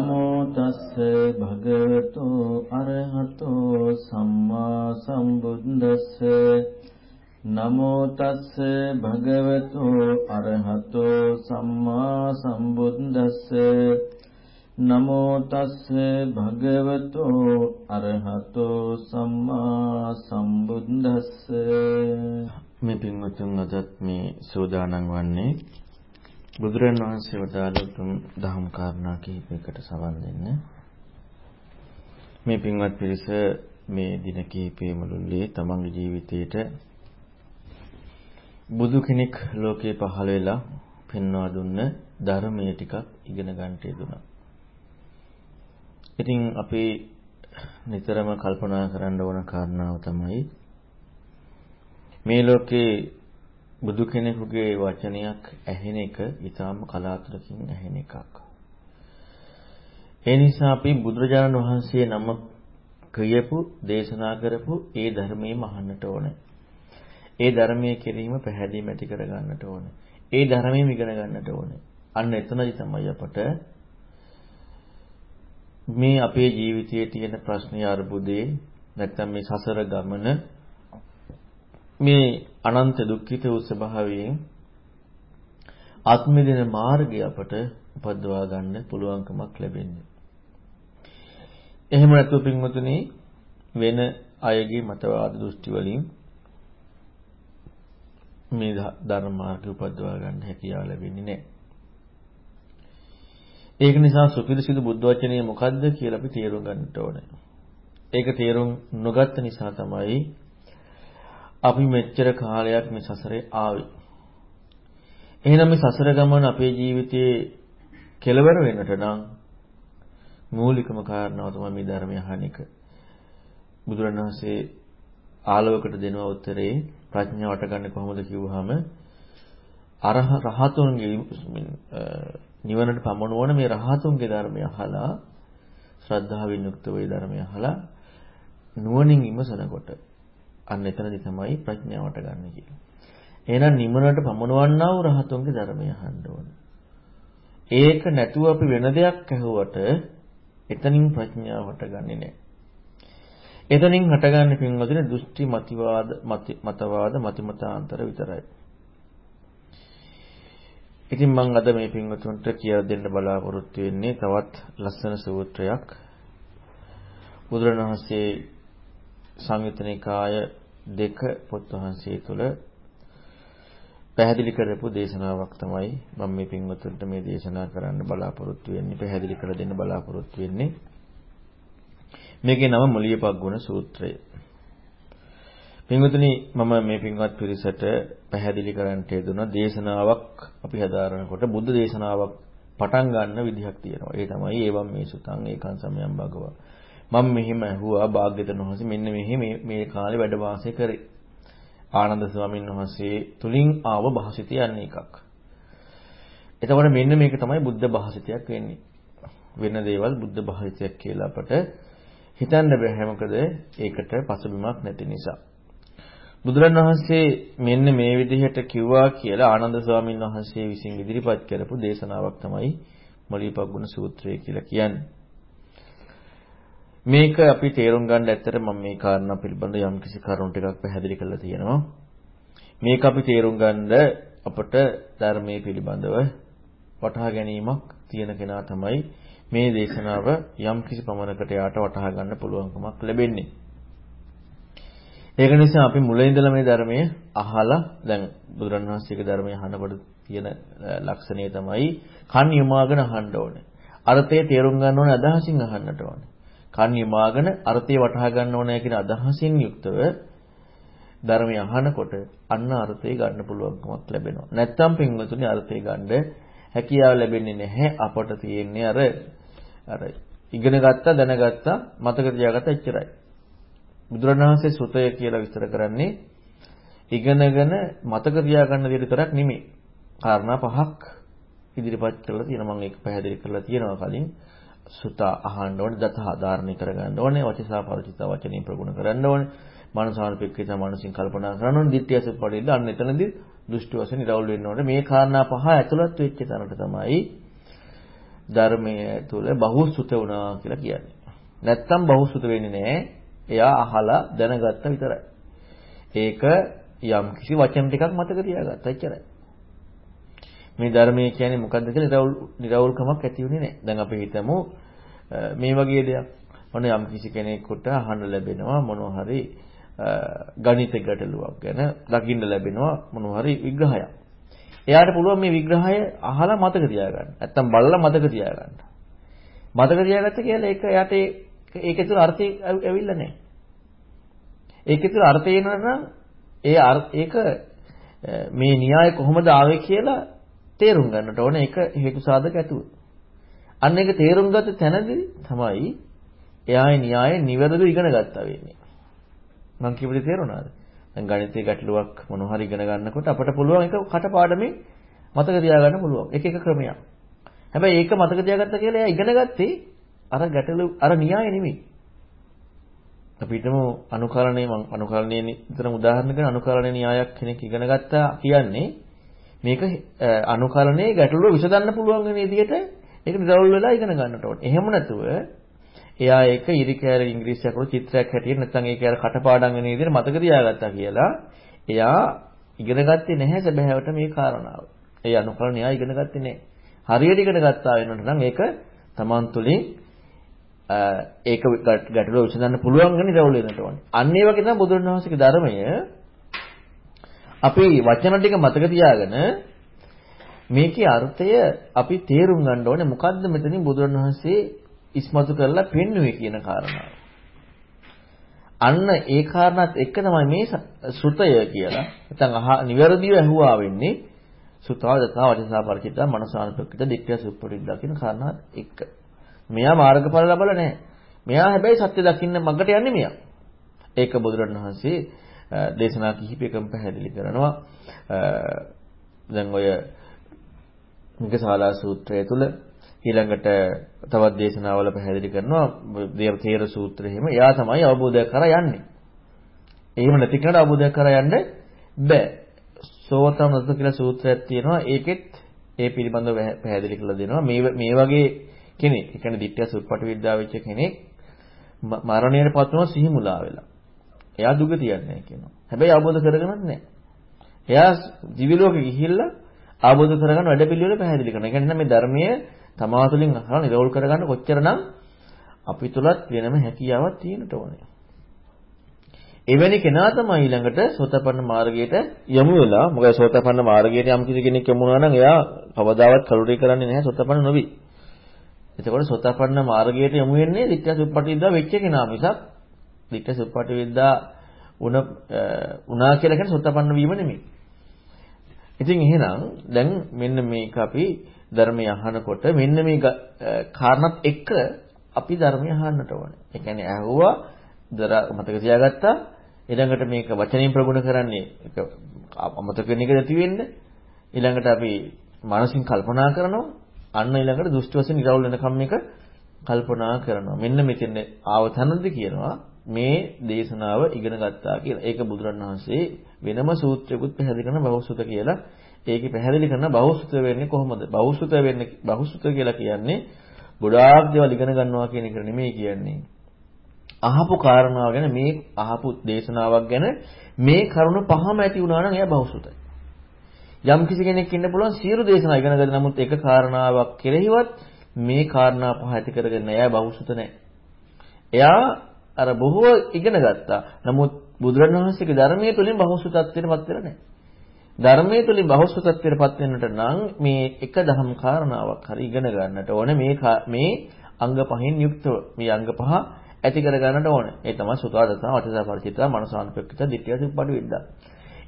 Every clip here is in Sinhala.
නමෝ තස්ස භගවතු අරහතෝ සම්මා සම්බුද්දස්ස නමෝ තස්ස භගවතු අරහතෝ සම්මා සම්බුද්දස්ස නමෝ තස්ස භගවතු අරහතෝ සම්මා සම්බුද්දස්ස මේ පින්වතුන් අදත් මේ සෝදානම් වන්නේ බුදුරන් වහන්සේ වදාළ උතුම් දහම් කාරණා කිහිපයකට සවන් දෙන්න. මේ පින්වත් පිරිස මේ දින කිහිපයේ මුළුල්ලේ තමන්ගේ ජීවිතේට බුදු කෙනෙක් ලෝකේ පහළ වෙලා පෙන්වා දුන්න ධර්මයේ ටිකක් ඉගෙන ගන්නට යෙදුණා. ඉතින් අපි නිතරම කල්පනා කරන්න ඕන කාරණාව තමයි මේ ලෝකේ බුදු කෙනෙකුගේ වචනයක් ඇහෙන එක ඊටාම කලාතුරකින් ඇහෙන එකක්. ඒ නිසා අපි බුදුරජාණන් වහන්සේ නම කියපු දේශනා කරපු ඒ ධර්මයේම අහන්නට ඕනේ. ඒ ධර්මයේ කිරීම පැහැදිලිම ඇති කර ගන්නට ඕනේ. ඒ ධර්මයෙන් ඉගෙන ගන්නට ඕනේ. අන්න එතනදි තමයි අපට මේ අපේ ජීවිතයේ තියෙන ප්‍රශ්න අරුබුදේ නැත්තම් මේ සසර ගමන මේ අනන්ත දුක්ඛිත වූ ස්වභාවයෙන් ආත්මදින මාර්ගය අපට උපදවා ගන්න පුළුවන්කමක් ලැබෙන්නේ. එහෙම නැත්නම් පින්වතුනි වෙන අයගේ මතවාද දෘෂ්ටි වලින් මේ ධර්ම මාර්ගය උපදවා ගන්න හැකියාව ලැබෙන්නේ නැහැ. ඒක නිසා සුපිරිසිදු බුද්ධ වචනේ මොකද්ද කියලා අපි තේරුම් ගන්නට ඕනේ. ඒක තේරුම් නොගත්ත නිසා තමයි අපි මෙච්චර කාලයක් මේ සසරේ ආවේ. එහෙනම් මේ සසර ගමන අපේ ජීවිතයේ කෙලවර වෙන්නට නම් මූලිකම කාරණාව තමයි මේ ධර්මය අහන එක. බුදුරණවහන්සේ ආලවකට දෙනවා උත්තරේ ප්‍රඥාවට ගන්න කොහොමද කිව්වහම අරහ රහතුන්ගේ නිවනට පමනවන මේ රහතුන්ගේ ධර්මය අහලා ශ්‍රද්ධාවෙන් යුක්තව ඒ ධර්මය අහලා නුවණින් විමසනකොට අන්න එතනදී තමයි ප්‍රඥාවට ගන්න කියන්නේ. එහෙනම් නිවනට පමනවන්නා වූ රහතුන්ගේ ධර්මය අහන්න ඕනේ. ඒක නැතුව අපි වෙන දෙයක් ඇහුවට එතනින් ප්‍රඥාවට ගන්නෙ නෑ. එතනින් හටගන්නේ පින්වදින දෘෂ්ටි මතිවාද මතවාද මතිමතාන්තර විතරයි. ඉතින් මම අද මේ පින්වතුන්ට කියලා දෙන්න බලාපොරොත්තු වෙන්නේ තවත් ලස්සන සූත්‍රයක්. බුදුරණවහන්සේ සංයුතනිකාය දෙක පොත් වහන්සේ තුල පැහැදිලි කරපු දේශනාවක් තමයි මම මේ පින්වතුන්ට මේ දේශනා කරන්න බලාපොරොත්තු වෙන්නේ පැහැදිලි කර දෙන්න බලාපොරොත්තු වෙන්නේ. මේකේ නම මුලියපග්ගුණ සූත්‍රය. පින්වතුනි මම මේ පින්වත් පිරිසට පැහැදිලි කරන්න යෙදුන දේශනාවක් අපි හදාරනකොට බුද්ධ දේශනාවක් පටන් ගන්න විදිහක් තියෙනවා. ඒ තමයි ඒවම් මේ සුතං ඒකං සමයං භගවා. මම මෙහිම ඇහුවා භාග්‍යවතුන් වහන්සේ මෙන්න මෙහි මේ මේ කාලේ වැඩ වාසය කරේ. ආනන්ද ස්වාමීන් වහන්සේ තුලින් ආව භාසිතය යන්නේ එකක්. එතකොට මෙන්න මේක තමයි බුද්ධ භාසිතයක් වෙන්නේ. වෙන දේවල් බුද්ධ භාසිතයක් කියලා අපට හිතන්න බෑ මොකද ඒකට පසුබිමක් නැති නිසා. බුදුරණවහන්සේ මෙන්න මේ විදිහට කිව්වා කියලා ආනන්ද ස්වාමීන් වහන්සේ විසින් ඉදිරිපත් කරපු දේශනාවක් තමයි මොළීපග්ගුණ සූත්‍රය කියලා කියන්නේ. මේක අපි තේරුම් ගන්න ඇත්තට මම මේ කාරණා පිළිබඳ යම් කිසි කරුණු ටිකක් පැහැදිලි කරලා තියෙනවා. මේක අපි තේරුම් ගන්න අපට ධර්මයේ පිළිබඳව වටහා ගැනීමක් තියෙන කෙනා තමයි මේ දේශනාව යම් කිසි පමණකට යාට වටහා ගන්න පුළුවන්කමක් ලැබෙන්නේ. ඒක නිසා අපි මුල ඉඳලා මේ ධර්මයේ අහලා දැන් බුදුරණවහන්සේගේ ධර්මයේ අහනකොට තියෙන ලක්ෂණය තමයි කන් යොමාගෙන අහන්න ඕනේ. අර්ථය තේරුම් ගන්න ඕනේ අදහසින් අහන්නට ඕනේ. කන් යොමාගෙන අර්ථය වටහා ගන්න ඕනේ කියන අදහසින් යුක්තව ධර්මය අහනකොට අන්න අර්ථය ගන්න පුළුවන්කමක් ලැබෙනවා. නැත්තම් පින්වතුනි අර්ථය ගන්න හැකියාව ලැබෙන්නේ නැහැ. අපට තියෙන්නේ අර අර ඉගෙන ගත්තා දැනගත්තා මතක තියාගත්තා එච්චරයි. බුදුරණවහන්සේ සුතය කියලා විස්තර කරන්නේ ඉගෙනගෙන මතක තියාගන්න දේ විතරක් නෙමෙයි. කාරණා පහක් ඉදිරිපත් කරලා තියෙනවා මම ඒක පැහැදිලි කරලා තියෙනවා කලින්. සුත අහන්න ඕනේ, දත ආධාරණය කරගන්න ඕනේ, වචසා පරිචිත වචනේ ප්‍රගුණ කරන්න ඕනේ. මනසානුපෙක්කිත මනසින් කල්පනා කරන්න ඕනේ, ditthiyස පරිද්ද අන්න එතනදී දෘෂ්ටි වශයෙන් ඉරවුල් වෙන්න ඕනේ. මේ කාරණා පහ ඇතුළත් වෙච්ච තැනට තමයි ධර්මයේ තුල බහුසුත වුණා කියලා කියන්නේ. නැත්තම් බහුසුත වෙන්නේ නැහැ. එයා අහලා දැනගත්ත විතරයි. ඒක යම් කිසි වචන ටිකක් මතක තියාගත්තා එච්චරයි. මේ ධර්මයේ කියන්නේ මොකද්ද කියලා නිරවුල් නිරවුල්කමක් ඇති වෙන්නේ නැහැ. දැන් අපි හිතමු මේ වගේ දෙයක්. මොන යම් කිසි කෙනෙකුට අහන්න ලැබෙනවා මොනවා හරි ගණිත ගැටලුවක් ගැන දකින්න ලැබෙනවා මොනවා හරි විග්‍රහයක්. එයාට පුළුවන් මේ විග්‍රහය අහලා මතක තියාගන්න. නැත්තම් බලලා මතක තියාගන්න. මතක තියාගත්ත කියලා ඒක එයාට ඒක ඇතුළ අර්ථය ඇවිල්ලා නැහැ. ඒක ඇතුළ අර්ථය එනනම් ඒ ඒක මේ න්‍යාය කොහොමද ආවේ කියලා තේරුම් ගන්නට ඕනේ ඒක හේතු සාධක ඇතුව. අන්න ඒක තේරුම් ගත්ත තැනදී තමයි එයාගේ න්‍යාය නිවැරදිව ඉගෙන ගත්තා වෙන්නේ. මම කියපදේ තේරුණාද? දැන් ගණිතයේ ගැටලුවක් මොන හරි ඉගෙන ගන්නකොට අපට පුළුවන් ඒක කටපාඩමේ මතක තියාගන්න පුළුවන්. එක එක ක්‍රමයක්. හැබැයි ඒක මතක තියාගත්ත කියලා එයා ඉගෙන ගත්තේ අර ගැටලු අර න්‍යාය නෙමෙයි. අපි හිතමු අනුකරණය මම අනුකරණයේ විතරම උදාහරණ කරන අනුකරණයේ න්‍යායක් කෙනෙක් ඉගෙන ගත්තා කියන්නේ මේක අනුකරණයේ ගැටලුව විසඳන්න පුළුවන් වෙන විදිහට ඒක නිරවුල් වෙලා ඉගෙන ගන්නට ඕනේ. එහෙම නැතුව එයා ඒක ඉරි කෑර ඉංග්‍රීසියක් වල චිත්‍රයක් හැටියට නැත්නම් ඒක අර කටපාඩම් වෙන විදිහට මතක තියාගත්තා කියලා එයා ඉගෙන ගත්තේ නැහැ සැබෑවට මේ කාරණාව. ඒ අනුකරණය එයා ඉගෙන ගත්තේ නැහැ. හරියට ඉගෙන ගත්තා වෙනකොට නම් ඒක Taman තුලින් ඒක ගැටලුව විසඳන්න පුළුවන් වෙන නිරවුල් වෙනට ඕනේ. අන්න ඒ වගේ තමයි බුදුරණවහන්සේගේ ධර්මය අපි වචන ටික මතක තියාගෙන මේකේ අර්ථය අපි තේරුම් ගන්න ඕනේ මොකද්ද මෙතනින් බුදුරණවහන්සේ ඉස්මතු කරලා පෙන්වුවේ කියන කාරණාව. අන්න ඒ කාරණාත් එක්ක තමයි මේ සෘතය කියලා නැත්නම් අහ නිවැරදිව ඇහුවා වෙන්නේ සුතාවදතා වචසා පරිචිතා මනසානුපක්කිත දිට්ඨිය සුප්පරිද්දා කියන කාරණාත් එක්ක. මෙයා මාර්ගඵල ලබලා නැහැ. මෙයා හැබැයි සත්‍ය දකින්න මගට යන්නේ මෙයා. ඒක බුදුරණවහන්සේ දේශනා කිහිපයකම පැහැදිලි කරනවා. දැන් ඔය මිගසාලා සූත්‍රය තුල ඊළඟට තවත් දේශනාවල පැහැදිලි කරනවා දේව තේර සූත්‍රය එහෙම එයා තමයි අවබෝධය කරා යන්නේ. එහෙම නැති කෙනාට අවබෝධය කරා යන්න බෑ. සෝතම නත කියලා සූත්‍රයක් තියෙනවා. ඒකෙත් ඒ පිළිබඳව පැහැදිලි කරලා දෙනවා. මේ මේ වගේ කෙනෙක්, ඒ කියන්නේ ditthya සුප්පටි විද්‍යාව වෙච්ච කෙනෙක් මරණයට පත් වෙනවා සිහි මුලා වෙලා. එයා දුක තියන්නේ කියනවා. හැබැයි අවබෝධ කරගන්නත් නැහැ. එයා දිවි ලෝකෙ ගිහිල්ලා අවබෝධ කරගන්න වැඩපිළිවෙල පැහැදිලි කරනවා. ඒ කියන්නේ මේ ධර්මයේ තමා තුළින් අහලා නිරෝල් කරගන්න කොච්චරනම් අපි තුලත් වෙනම හැකියාවක් තියෙනට ඕනේ. එවැනි කෙනා තමයි ඊළඟට සෝතපන්න මාර්ගයට යමු වෙලා මොකද සෝතපන්න මාර්ගයට යම් කිසි කෙනෙක් යමු වුණා නම් එයා කවදාවත් කලුරේ කරන්නේ නැහැ සෝතපන්න නොවි. එතකොට සෝතපන්න මාර්ගයට යමු වෙන්නේ ditthya suppatividda වෙච්ච කෙනා මිසක් ditthya suppatividda උන උනා කියලා කියන්නේ සෝතපන්න වීම නෙමෙයි. ඉතින් එහෙනම් දැන් මෙන්න මේක අපි ධර්මය අහනකොට මෙන්න මේ කාරණත් එක්ක අපි ධර්මය අහන්නට ඕනේ. ඒ කියන්නේ ඇහුවා දර මතක තියාගත්තා ඊළඟට මේක වචනයෙන් ප්‍රගුණ කරන්නේ ඒක අමතක වෙන එක නැති වෙන්න ඊළඟට අපි මානසින් කල්පනා කරනවා අන්න ඊළඟට දෘෂ්ටි වශයෙන් ඉරවුල් වෙනකම් මේක කල්පනා කරනවා. මෙන්න මෙතන ආව තැනදී කියනවා මේ දේශනාව ඉගෙන ගත්තා කියලා. ඒක බුදුරණවහන්සේ වෙනම සූත්‍රයකුත් පැහැදිලි කරන බෞසුත කියලා. ඒකේ පැහැදිලි කරන බෞසුත වෙන්නේ කොහොමද? බෞසුත වෙන්නේ බෞසුත කියලා කියන්නේ ගොඩාක් දේවල් ඉගෙන ගන්නවා කියන එක නෙමෙයි කියන්නේ. අහපු කාරණාව ගැන මේ අහපු දේශනාවක් ගැන මේ කරුණ පහම ඇති වුණා නම් එයා බෞසුතයි. යම් කිසි කෙනෙක් ඉන්න පුළුවන් සියලු දේශනා ඉගෙන ගන්න නමුත් එක කාරණාවක් කෙරෙහිවත් මේ කාරණා පහ ඇති කරගෙන එයා බෞසුත නැහැ. එයා අර බොහෝ ඉගෙන ගත්තා. නමුත් බුදුරණවහන්සේගේ ධර්මයේ තුලින් බහුසුතත්වයටපත් වෙලා නැහැ. ධර්මයේ තුලින් බහුසුතත්වයටපත් වෙන්නට නම් මේ එක දහම් කාරණාවක් හරි ඉගෙන ගන්නට ඕනේ මේ මේ අංග පහෙන් යුක්තව මේ අංග පහ ඇති කර ගන්නට ඕනේ. ඒ තමයි සුතාදතා, වචසා පරිචිතා, මනසානුපෙක්කිත, ditthya සුප්පටි විද්දා.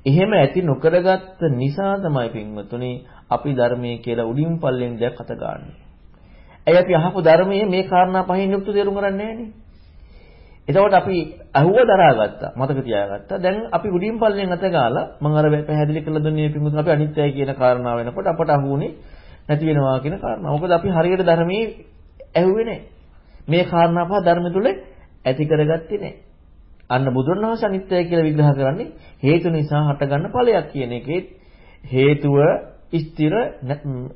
එහෙම ඇති නොකරගත්ත නිසා තමයි පින්වතුනි අපි ධර්මයේ කියලා උඩින් පල්ලෙන් දෙයක් අත ගන්නෙ. ඇයි අපි අහපු ධර්මයේ මේ කාරණා පහෙන් යුක්ත තේරුම් ගන්නේ නැහනේ? එතකොට අපි අහුව දරාගත්තා. මතක තියාගත්තා. දැන් අපි උඩින් පල්ලෙන් අත ගාලා මම අර පැහැදිලි කරලා දුන්නේ පිටුත් අපි අනිත්‍යයි කියන කාරණාව වෙනකොට අපට අහුුනේ නැති වෙනවා කියන කාරණාව. මොකද අපි හරියට ධර්මයේ ඇහුවේ නැහැ. මේ කාරණා පහ ධර්ම තුල ඇති කරගත්තේ නැහැ. අන්න බුදුරණවහන්සේ අනිත්‍යයි කියලා විග්‍රහ කරන්නේ හේතු නිසා හටගන්න ඵලයක් කියන එකේ හේතුව ස්ථිර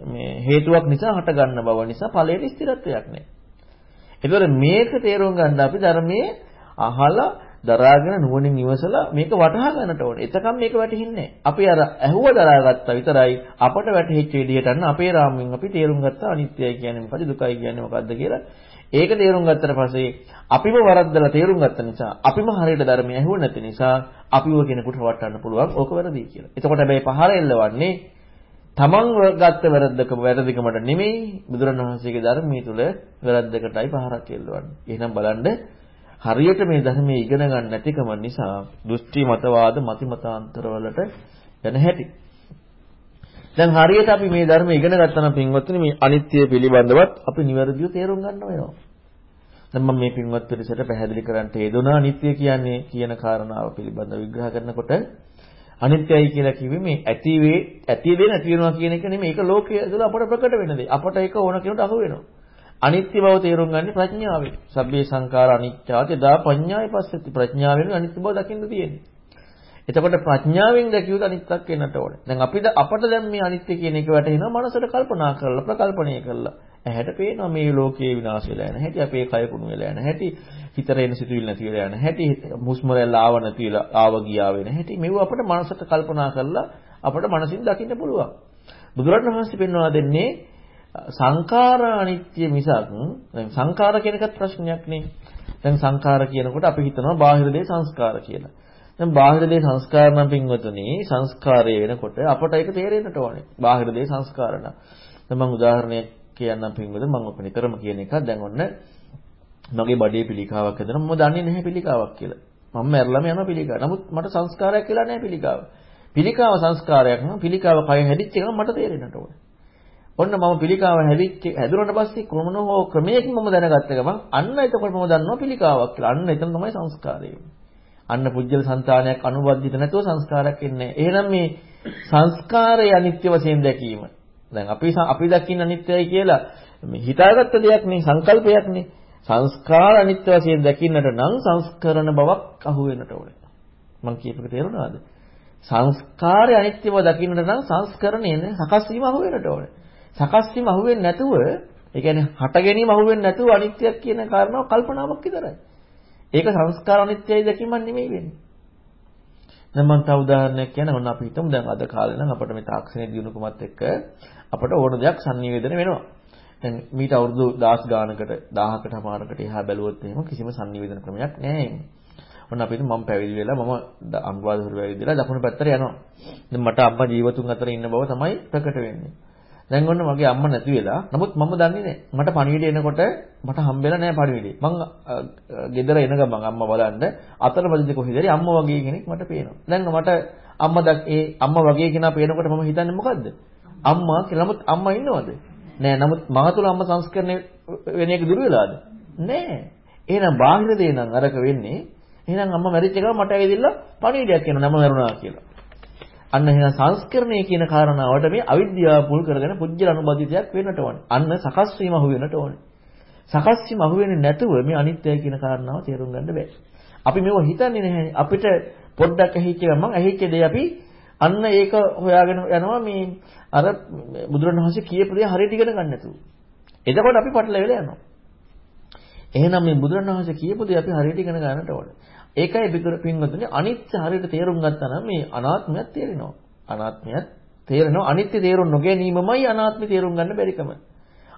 මේ හේතුවක් නිසා හටගන්න බව නිසා ඵලයේ ස්ථිරත්වයක් නැහැ. ඒතකොට මේක තේරුම් ගන්න අපි ධර්මයේ අහලා දරාගෙන නුවණින් ඉවසලා මේක වටහා ගන්නට ඕනේ. එතකම් මේක වැටහින්නේ අපි අර ඇහුව දරාගත්තා විතරයි අපට වැටහිච්ච විදිහට අන්න අපේ රාමුවෙන් අපි තේරුම් ගත්තා අනිත්‍යයි කියන්නේ මොකද දුකයි කියන්නේ මොකද්ද කියලා. ඒක තේරුම් ගත්තට පස්සේ අපිම වරද්දලා තේරුම් ගත්ත නිසා අපිම හරියට ධර්මය ඇහුව නැති නිසා අපිව කෙනෙකුට වටන්න පුළුවන් ඕක වැරදි කියලා. එතකොට හැබැයි පහර එල්ලවන්නේ තමන් ගත්ත වැරද්දක වැරදිකමට නෙමෙයි බුදුරණවහන්සේගේ ධර්මයේ තුල වැරද්දකටයි පහරක් එල්ලවන්නේ. එහෙනම් බලන්න හරියට මේ ධර්මයේ ඉගෙන ගන්න නැතිකම නිසා දෘෂ්ටි මතවාද මති මතාන්තරවලට යන හැටි. දැන් හරියට අපි මේ ධර්ම ඉගෙන ගත්තා නම් පින්වත්නි මේ අනිත්‍ය පිළිබඳවත් අපි නිවැරදිව තේරුම් ගන්න වෙනවා. දැන් මම මේ පින්වත් පිරිසට පැහැදිලි කරන්න හේතුණා අනිත්‍ය කියන්නේ කියන කාරණාව පිළිබඳව විග්‍රහ කරනකොට අනිත්‍යයි කියලා කිව්වේ මේ ඇති වේ ඇති දේ නැති වෙනවා කියන එක නෙමෙයි. ඒක ලෝකයේ තුළ අපට ප්‍රකට වෙන දේ. අපට ඒක ඕන කෙනෙකුට අහු වෙනවා. අනිත්‍ය බව තේරුම් ගන්න ප්‍රඥාවෙන්. සබ්බේ සංඛාර අනිත්‍යාති දා පඤ්ඤාය පස්සති ප්‍රඥාවෙන් අනිත්‍ය බව දකින්න තියෙන්නේ. එතකොට ප්‍රඥාවෙන් දැකියුත් අනිත්‍යක් වෙන්නට ඕනේ. දැන් අපිට අපට දැන් මේ අනිත්‍ය කියන එක වැටහෙනවා මනසට කල්පනා කරලා ප්‍රකල්පණය කරලා. ඇහැට පේනවා මේ ලෝකයේ විනාශ වෙලා යන හැටි, අපේ කය කුණු වෙලා යන හැටි, හිතට එන සිතුවිලි නැති වෙලා යන හැටි, හුස්ම රැල්ල ආව නැතිලා ආව ගියා වෙන හැටි. මේව අපිට මනසට කල්පනා කරලා අපිට මනසින් දකින්න පුළුවන්. බුදුරණවහන්සේ පෙන්වා දෙන්නේ සංඛාර අනිත්‍ය මිසක් දැන් සංඛාර කියන එකත් ප්‍රශ්නයක් නේ. දැන් සංඛාර කියනකොට අපි හිතනවා බාහිර දේ සංස්කාර කියලා. දැන් බාහිර දේ සංස්කාර නම් පින්වතුනි සංස්කාරය වෙනකොට අපට ඒක තේරෙන්නට ඕනේ. බාහිර දේ සංස්කාර නම්. දැන් මම උදාහරණයක් කියන්නම් පින්වතුනි මම ඔක නිතරම කියන එකක් දැන් ඔන්න මගේ බඩේ පිළිකාවක් හදන මම දන්නේ නැහැ පිළිකාවක් කියලා. මම මැරලම යනවා පිළිකාව. නමුත් මට සංස්කාරයක් කියලා නැහැ පිළිකාව. පිළිකාව සංස්කාරයක් නම් පිළිකාව කය හැදිච්ච එක මට තේරෙන්නට ඕනේ. ඔන්න මම පිළිකාව හැදිච්ච හැදුනට පස්සේ කොමන හෝ ක්‍රමයකින් මම දැනගත්ත ගමන් අන්න එතකොට මම දන්නවා පිළිකාවක් කියලා. අන්න එතන තමයි සංස්කාරය අන්න පුජ්‍යල సంతානයක් අනුබද්ධිත නැතුව සංස්කාරයක් එන්නේ එහෙනම් මේ සංස්කාරය අනිත්‍ය වශයෙන් දැකීම. දැන් අපි අපි දකින්න අනිත්‍යයි කියලා මේ හිතාගත්ත දෙයක් නේ සංකල්පයක් නේ. සංස්කාර අනිත්‍ය වශයෙන් දකින්නට නම් සංස්කරණ බවක් අහු වෙන්නට ඕනේ. මම කියපේක තේරුණාද? සංස්කාරය අනිත්‍ය බව දකින්නට නම් සංස්කරණය නේ සකස් වීම අහු වෙන්නට ඕනේ. සකස් වීම අහුවෙන්නේ නැතුව, ඒ කියන්නේ හට ගැනීම අහුවෙන්නේ නැතුව අනිත්‍යයක් කියන කාරණාව කල්පනාවක් විතරයි. ඒක සංස්කාර අනිත්‍යයි දැකීමක් නෙමෙයි වෙන්නේ. දැන් මම තව උදාහරණයක් කියන්න ඕන අපි හිතමු දැන් අද කාලේ නම් අපිට මේ තාක්ෂණයේ දියුණුකමත් එක්ක අපිට ඕන දෙයක් sannivedana වෙනවා. දැන් මීට අවුරුදු 10 ගානකට 1000කට හමාරකට එහා බැලුවොත් එහෙම කිසිම sannivedana ක්‍රමයක් නැහැ. ඔන්න අපි මම පැවිදි වෙලා මම අංගවාදවල පැවිදිලා දකුණු පැත්තට යනවා. දැන් මට අම්මා ජීවතුන් අතර ඉන්න බව තමයි ප්‍රකට වෙන්නේ. දැන් ඔන්න මගේ අම්මා නැති වෙලා. නමුත් මම දන්නේ නැහැ. මට පණිවිඩය එනකොට මට හම්බෙලා නැහැ පණිවිඩය. මං ගෙදර එන ගමන් අම්මා බලන්න අතරමැදි කොහෙද හරි අම්මා වගේ කෙනෙක් මට පේනවා. දැන් මට අම්මා ඒ අම්මා වගේ කෙනා පේනකොට මම හිතන්නේ මොකද්ද? අම්මා කියලා. නමුත් අම්මා ඉන්නවද? නෑ. නමුත් මා තුළ අම්මා සංස්කරණය වෙන එක දුර වෙලාද? නෑ. එහෙනම් බාහිර දේ නම් අරක වෙන්නේ. එහෙනම් අම්මා මැරිච්ච ගමන් මට ඇවිදilla පණිවිඩයක් එනවා නම මරුණා කියලා. අන්න එහෙනම් සංස්කරණය කියන කාරණාවට මේ අවිද්‍යාව පුල් කරගෙන පුජ්‍යල අනුබද්ධිතයක් වෙන්නට ඕනේ. අන්න සකස් වීම අහු වෙන්නට ඕනේ. සකස් වීම අහු වෙන්නේ නැතුව මේ අනිත්‍යය කියන කාරණාව තේරුම් ගන්න බෑ. අපි මේව හිතන්නේ නැහැ. අපිට පොඩ්ඩක් ඇහිච්ච ගමන් ඇහිච්ච දේ අපි අන්න ඒක හොයාගෙන යනවා මේ අර බුදුරණවහන්සේ කියපු දේ හරියට ඉගෙන ගන්න නැතුව. එතකොට අපි පටලැවිලා යනවා. එහෙනම් මේ බුදුරණවහන්සේ කියපු දේ අපි හරියට ඉගෙන ගන්නට ඕනේ. ඒකයි පිටුර පින්වතුනි අනිත්‍ය හරියට තේරුම් ගත්තා නම් මේ අනාත්මයක් තේරෙනවා. අනාත්මයක් තේරෙනවා. අනිත්‍ය තේරුම් නොගැනීමමයි අනාත්මය තේරුම් ගන්න බැරිකම.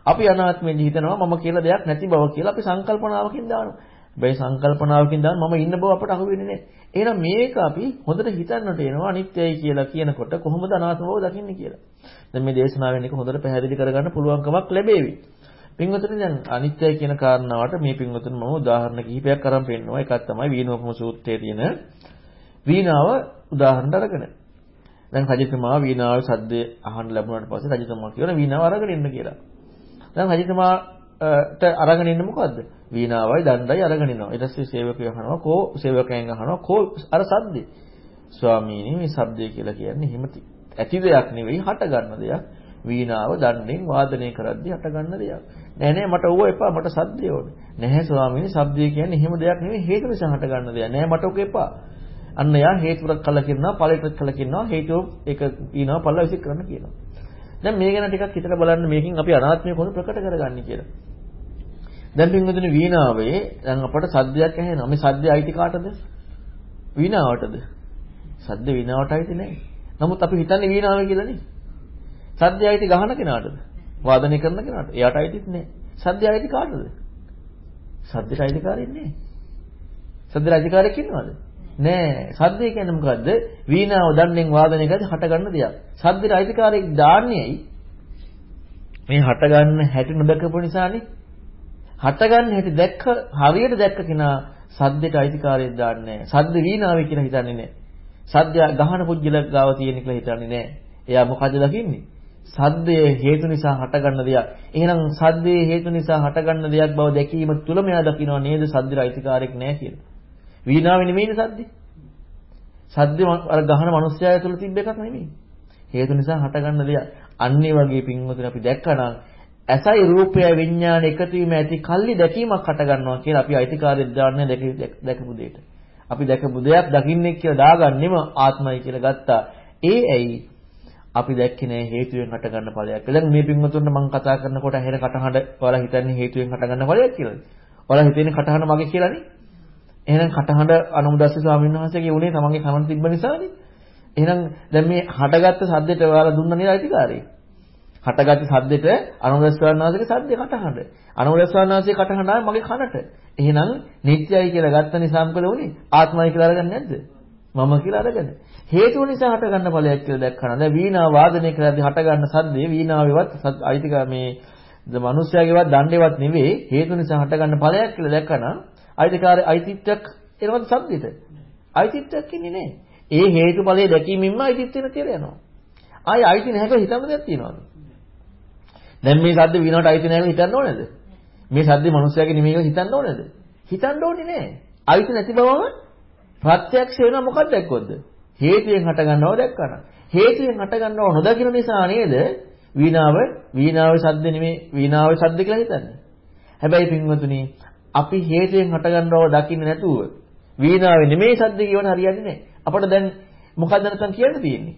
අපි අනාත්මෙන් හිතනවා මම කියලා දෙයක් නැති බව කියලා අපි සංකල්පනාවකින් දානවා. හැබැයි සංකල්පනාවකින් දාන මම ඉන්න බව අපට අහු වෙන්නේ නැහැ. එහෙනම් මේක අපි හොඳට හිතන්නට එනවා අනිත්‍යයි කියලා කියනකොට කොහොමද අනාත්ම බව දකින්නේ කියලා. දැන් මේ දේශනාවෙන් එක හොඳට පැහැදිලි කරගන්න පුළුවන්කමක් ලැබෙවි. පින්වතුනි දැන් අනිත්‍යය කියන කාරණාවට මේ පින්වතුනි මම උදාහරණ කිහිපයක් අරන් පෙන්නනවා. එකක් තමයි වීණෝපම සූත්‍රයේ තියෙන වීණාව උදාහරණට අරගෙන. දැන් රජතුමා වීණාවේ සද්දේ අහන්න ලැබුණාට පස්සේ රජතුමා කියන වීණාව අරගෙන ඉන්න කියලා. දැන් රජතුමාට අරගෙන ඉන්න මොකද්ද? වීණාවයි දණ්ඩයි අරගෙන ඉනවා. ඊට පස්සේ සේවකයෝ අහනවා කෝ සේවකයන් අහනවා කෝ අර සද්දේ. ස්වාමීනි මේ සද්දේ කියලා කියන්නේ හිම ඇති දෙයක් නෙවෙයි හට ගන්න දෙයක්. වීණාව දණ්ඩෙන් වාදනය කරද්දී හටගන්න දෙයක්. නෑ නෑ මට ඕව එපා මට සද්දය ඕනේ. නැහැ ස්වාමීනි සද්දය කියන්නේ එහෙම දෙයක් නෙවෙයි හේතු නිසා හටගන්න දෙයක්. නෑ මට ඕක එපා. අන්න යා හේතුවක් කලකිරනවා ඵලයකට කලකිරනවා හේතුව ඒක ඊනවා ඵල විසික් කරන්න කියනවා. දැන් මේ ගැන ටිකක් හිතලා බලන්න මේකෙන් අපි අනාත්මය කොහොමද ප්‍රකට කරගන්නේ කියලා. දැන් පින්වතුනි වීණාවේ දැන් අපට සද්දයක් ඇහෙනවා. මේ සද්දය අයිති කාටද? වීණාවටද? සද්ද වීණාවට අයිති නැහැ. නමුත් අපි හිතන්නේ වීණාව කියලානේ. සද්දය අයිති ගහන කෙනාටද? වාදනය කරන කෙනාට. එයාට අයිතිත් නැහැ. සද්දය අයිති කාටද? සද්දයට අයිතිකාරයෙක් නැහැ. සද්දයට අයිතිකාරයෙක් ඉන්නවද? නෑ. සද්දය කියන්නේ මොකද්ද? වීණාව දණ්ඩෙන් වාදනය කරද්දී හටගන්න දෙයක්. සද්දයට අයිතිකාරයෙක් දාන්නේයි මේ හටගන්න හැටි නොදකපු නිසානේ. හටගන්න හැටි දැක්ක හරියට දැක්ක කෙනා සද්දයට අයිතිකාරයෙක් දාන්නේ නෑ. සද්ද වීණාවේ කියලා හිතන්නේ නෑ. සද්දය ගහන පුජ්‍යල ගාව තියෙන කියලා හිතන්නේ නෑ. එයා මොකද දකින්නේ? සද්දය හේතු නිසා හටගන්න දෙයක්. එහෙනම් සද්දේ හේතු නිසා හටගන්න දෙයක් බව දැකීම තුල මෙයා දකිනවා නේද සද්දේ අයිතිකාරයක් නෑ කියලා. වීණාවේ නෙමෙයිනේ සද්දේ. සද්දේ අර ගහන මිනිස්යාය තුල තිබ්බ එකක් නෙමෙයි. හේතු නිසා හටගන්න දෙයක්. අන්නේ වගේ පින්වතුනි අපි දැක්කනම් ඇසයි රූපයයි විඥාන එකතු වීම ඇති කල්ලි දැකීමක් හට ගන්නවා කියලා අපි අයිතිකාරයෙක් දාන්නේ දැකපු දෙයට. අපි දැකපු දෙයක් දකින්නේ කියලා දාගන්නෙම ආත්මයි කියලා ගත්තා. ඒ ඇයි අපි දැක්කේ නෑ හේතුවෙන් හටගන්න ඵලයක්. දැන් මේ පින්වතුන්ට මම කතා කරනකොට ඇහෙන කටහඬ ඔයාලා හිතන්නේ හේතුවෙන් හටගන්න ඵලයක් කියලාද? ඔයාලා හිතන්නේ කටහඬ මගේ කියලානේ? එහෙනම් කටහඬ අනුමුදස්ස ස්වාමීන් වහන්සේගේ උනේ තමන්ගේ කනන් තිබ්බ නිසානේ. එහෙනම් දැන් මේ හටගත්ත සද්දෙට ඔයාලා දුන්න නේද අයිතිකාරය? හටගත්ත සද්දෙට අනුමුදස්ස ස්වාමීන් වහන්සේගේ සද්දේ කටහඬ. අනුමුදස්ස ස්වාමීන් වහන්සේගේ කටහඬ ආවේ මගේ කනට. එහෙනම් නිත්‍යයි කියලා ගත්ත නිසා මොකද උනේ? ආත්මයි කියලා අරගන්නේ නැද්ද? මම කියලා අරගෙන. හේතුව නිසා හටගන්න ඵලයක් කියලා දැක්කම දැන් වීණා වාදනය කරද්දී හටගන්න සද්දේ වීණාවේවත් අයිතික මේ මනුස්සයාගේවත් දණ්ඩේවත් නෙවෙයි හේතු නිසා හටගන්න ඵලයක් කියලා දැක්කම අයිතිකාරය අයිතිත්වයක් එනවද සද්දෙට? අයිතිත්වයක් ඉන්නේ නැහැ. ඒ හේතුඵලයේ දැකීමෙන්ම අයිතිත්වෙන කියලා යනවා. ආයි අයිති නැහැ කියලා හිතන්න දෙයක් තියනවද? දැන් මේ සද්ද වීණාවට අයිති නැහැ කියලා හිතන්න ඕනේද? මේ සද්දේ මනුස්සයාගේ නෙමෙයි කියලා හිතන්න ඕනේද? හිතන්න ඕනේ නැහැ. අයිති නැති බවම ප්‍රත්‍යක්ෂ වෙනවා මොකක්ද දැක්කොත්ද? හේතුයෙන් හට ගන්නව දැක්කම. හේතුයෙන් හට ගන්නව නොදකින නිසා නේද වීණාව වීණාවේ සද්ද නෙමෙයි වීණාවේ සද්ද කියලා හිතන්නේ. හැබැයි පින්වතුනි අපි හේතුයෙන් හට ගන්නව දකින්නේ නැතුව වීණාවේ නෙමෙයි සද්ද කියවන හරියන්නේ නැහැ. අපිට දැන් මොකක්ද නැත්තම් කියන්න තියෙන්නේ?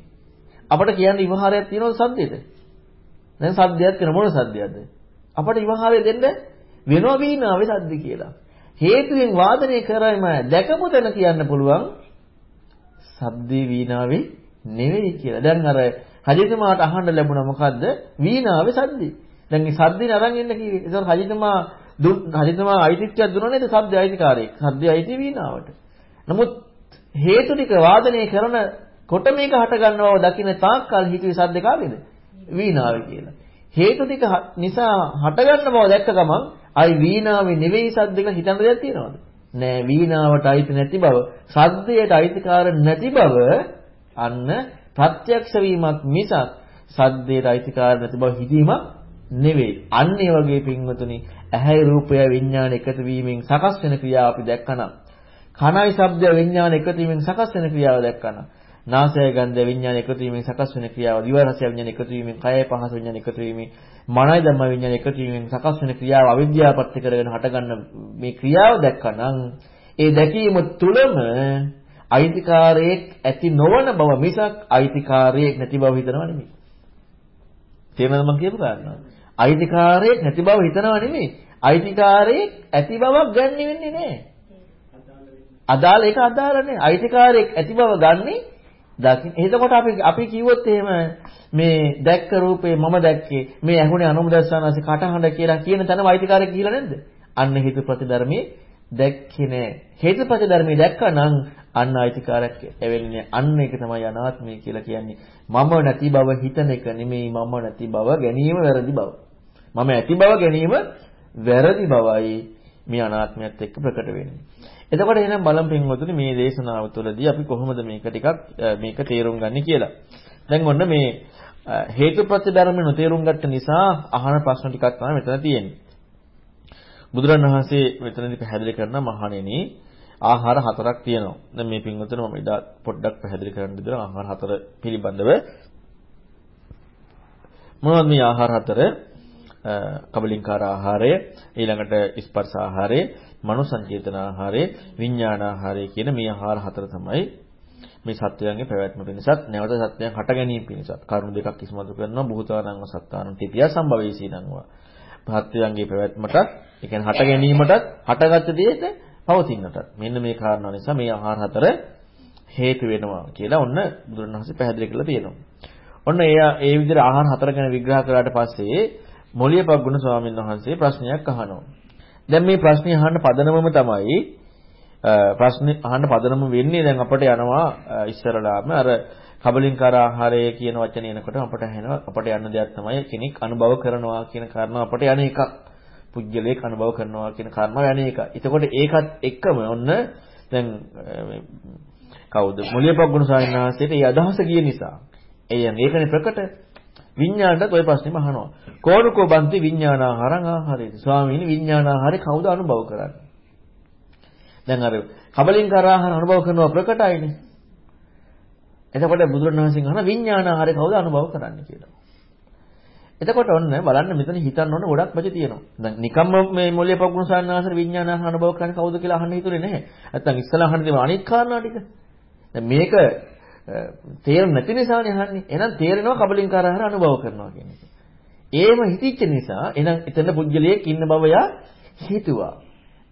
අපිට කියන්න විවහාරයක් තියෙනවද සද්දෙට? දැන් සද්දයක් වෙන මොන සද්දයක්ද? අපිට විවහාරය දෙන්න වෙනවා වීණාවේ සද්ද කියලා. හේතුයෙන් වාදනය කරාම දැකපු තැන කියන්න පුළුවන් සද්දේ වීණාවේ නෙවෙයි කියලා. දැන් අර හජිතමාට අහන්න ලැබුණා මොකද්ද? වීණාවේ සද්දේ. දැන් මේ සද්දේ අරන් එන්න කිව්වේ. ඒතකොට හජිතමා දුන් හජිතමා අයිතිත්වයක් දුන්නා නේද? සද්දේ අයිතිකාරයෙක්. සද්දේ අයිති වීණාවට. නමුත් හේතු ටික වාදනය කරන කොට මේක හට ගන්නව දකින්න තාක්කල් හිතුවේ සද්ද කාගේද? වීණාවේ කියලා. හේතු ටික නිසා හට ගන්න බව දැක්ක ගමන් අයි වීණාවේ නෙවෙයි සද්දක හිතන්න දෙයක් තියනවද? නෑ වීණාවට අයිති නැති බව, සද්දයට අයිතිකාර නැති බව අන්න ප්‍රත්‍යක්ෂ වීමක් මිසක් සද්දයට අයිතිකාර නැති බව හිතීමක් නෙවෙයි. අන්න ඒ වගේ පින්වතුනි ඇහැයි රූපය විඥාන එකතු වීමෙන් සකස් වෙන ක්‍රියාව අපි දැක්කනම් කනයි ශබ්දය විඥාන එකතු වීමෙන් සකස් වෙන ක්‍රියාව දැක්කනම් නාසය ගන්ධ විඥාන එකතු වීමෙන් සකස් වෙන ක්‍රියාව දිව රසය විඥාන එකතු වීමෙන් කයයි පහස විඥාන එකතු වීමෙන් මනයි ධම්ම විඥාන එකතු වීමෙන් සකස් වෙන ක්‍රියාව අවිද්‍යාවපත් කරගෙන හටගන්න මේ ක්‍රියාව දැක්කනම් ඒ දැකීම තුළම අයිතිකාරයෙක් ඇති නොවන බව මිසක් අයිතිකාරයෙක් නැති බව හිතනව නෙමෙයි. තේරෙනවද මම කියපු කාරණා? අයිතිකාරයෙක් නැති බව හිතනව නෙමෙයි. අයිතිකාරයෙක් ඇති බවක් ගන්න වෙන්නේ නැහැ. අදාළ ඒක අදාළ නැහැ. අයිතිකාරයෙක් ඇති බව ගන්නේ දකින්න. එතකොට අපි අපි කිව්වොත් එහෙම මේ දැක්ක රූපේ මම දැක්කේ මේ ඇහුනේ අනුමුදස්සනවාසේ කටහඬ කියලා කියන තැන වෛතිකාරයෙක් ගිහිලා නැද්ද? අන්න හේතු ප්‍රතිධර්මයේ දැක්කේ නෑ. හේතු ප්‍රතිධර්මයේ දැක්කනම් අන්න අයිතිකාරයක් එවෙන්නේ. අන්න ඒක තමයි අනාත්මය කියලා කියන්නේ. මම නැති බව හිතන එක නෙමෙයි මම නැති බව ගැනීම වැරදි බව. මම ඇති බව ගැනීම වැරදි බවයි මේ අනාත්මයත් එක්ක ප්‍රකට වෙන්නේ. එතකොට එහෙනම් බලම් පින්වතුනි මේ දේශනාව තුළදී අපි කොහොමද මේක ටිකක් මේක තේරුම් ගන්නේ කියලා. දැන් ඔන්න මේ හේතුප්‍රත්‍ය ධර්ම නොතේරුම් ගත්ත නිසා අහන ප්‍රශ්න ටිකක් තමයි මෙතන තියෙන්නේ. බුදුරණවහන්සේ මෙතනදී පැහැදිලි කරන මහණෙනි ආහාර හතරක් තියෙනවා. දැන් මේ පින්වතුන් මම ඉදා පොඩ්ඩක් පැහැදිලි කරන්න දෙනවා ආහාර හතර පිළිබඳව. මොනවද මේ ආහාර හතර? කබලින්කාර ආහාරය, ඊළඟට ස්පර්ශ ආහාරය, මනෝ සංජේතන ආහාරය, විඥාන ආහාරය කියන මේ ආහාර හතර තමයි මේ සත්‍යයන්ගේ පැවැත්ම පිණිසත් නැවත සත්‍යයන් හට ගැනීම පිණිසත් කරුණු දෙකක් ඉස්මතු කරනවා බුතවනංග සත්තානං තිතිය සම්භවේසීනංවා. සත්‍යයන්ගේ පැවැත්මටත් ඒ කියන්නේ හට ගැනීමටත් හටගත් දෙයට පවතිනටත් මෙන්න මේ කාරණා නිසා මේ ආහාර හතර හේතු වෙනවා කියලා ඔන්න බුදුරණවහන්සේ පැහැදිලි කරලා තියෙනවා. ඔන්න ඒ ඒ විදිහට ආහාර හතර ගැන විග්‍රහ කරාට පස්සේ මොළියපග්ගුණ ස්වාමීන් වහන්සේ ප්‍රශ්නයක් අහනවා. දැන් මේ ප්‍රශ්නේ අහන්න පදනමම තමයි ප්‍රශ්නේ අහන්න පදනම වෙන්නේ දැන් අපිට යනවා ඉස්සරලාම අර කබලින්කාර ආහාරය කියන වචනේ එනකොට අපට ඇහෙනවා අපට යන්න දෙයක් තමයි කෙනෙක් අනුභව කරනවා කියන කාරණාව අපට යන එකක්. පුජ්‍යලයක් අනුභව කරනවා කියන කාරණාව යන එක. එතකොට ඒකත් එක්කම ඔන්න දැන් කවුද? මුලියපග්ගුණ සායනාසයට ඒ අදහස ගිය නිසා. ඒ මේකනේ ප්‍රකට විඥාණයට ওই ප්‍රශ්නේම අහනවා. කෝණකෝ බන්ති විඥානාහාරං ආහාරේති. ස්වාමීනි විඥානාහාරේ කවුද අනුභව කරන්නේ? දැන් අර කබලින්කාර ආහාර අනුභව කරනවා ප්‍රකටයිනේ. එතකොට බුදුරණවහන්සේ අහන විඥානාහාරේ කවුද අනුභව කරන්නේ කියලා. එතකොට ඔන්න බලන්න මෙතන හිතන්න ඕන ගොඩක් පැති තියෙනවා. දැන් නිකම්ම මේ මොළයේ පගුණ සාන්නාසර විඥානාහාර අනුභව කරන්නේ කවුද කියලා අහන්න හිතුනේ නැහැ. නැත්තම් ඉස්සලා අහන්න තියෙන අනිත් කාරණා ටික. දැන් මේක තේරෙන්නේ නැති නිසානේ අහන්නේ. එහෙනම් තේරෙනවා කබලින්කාර ආහාර අනුභව කරනවා කියන එක. ඒම හිතිච්ච නිසා එහෙනම් එතන පුජ්‍යලයක් ඉන්න බව යා හිතුවා.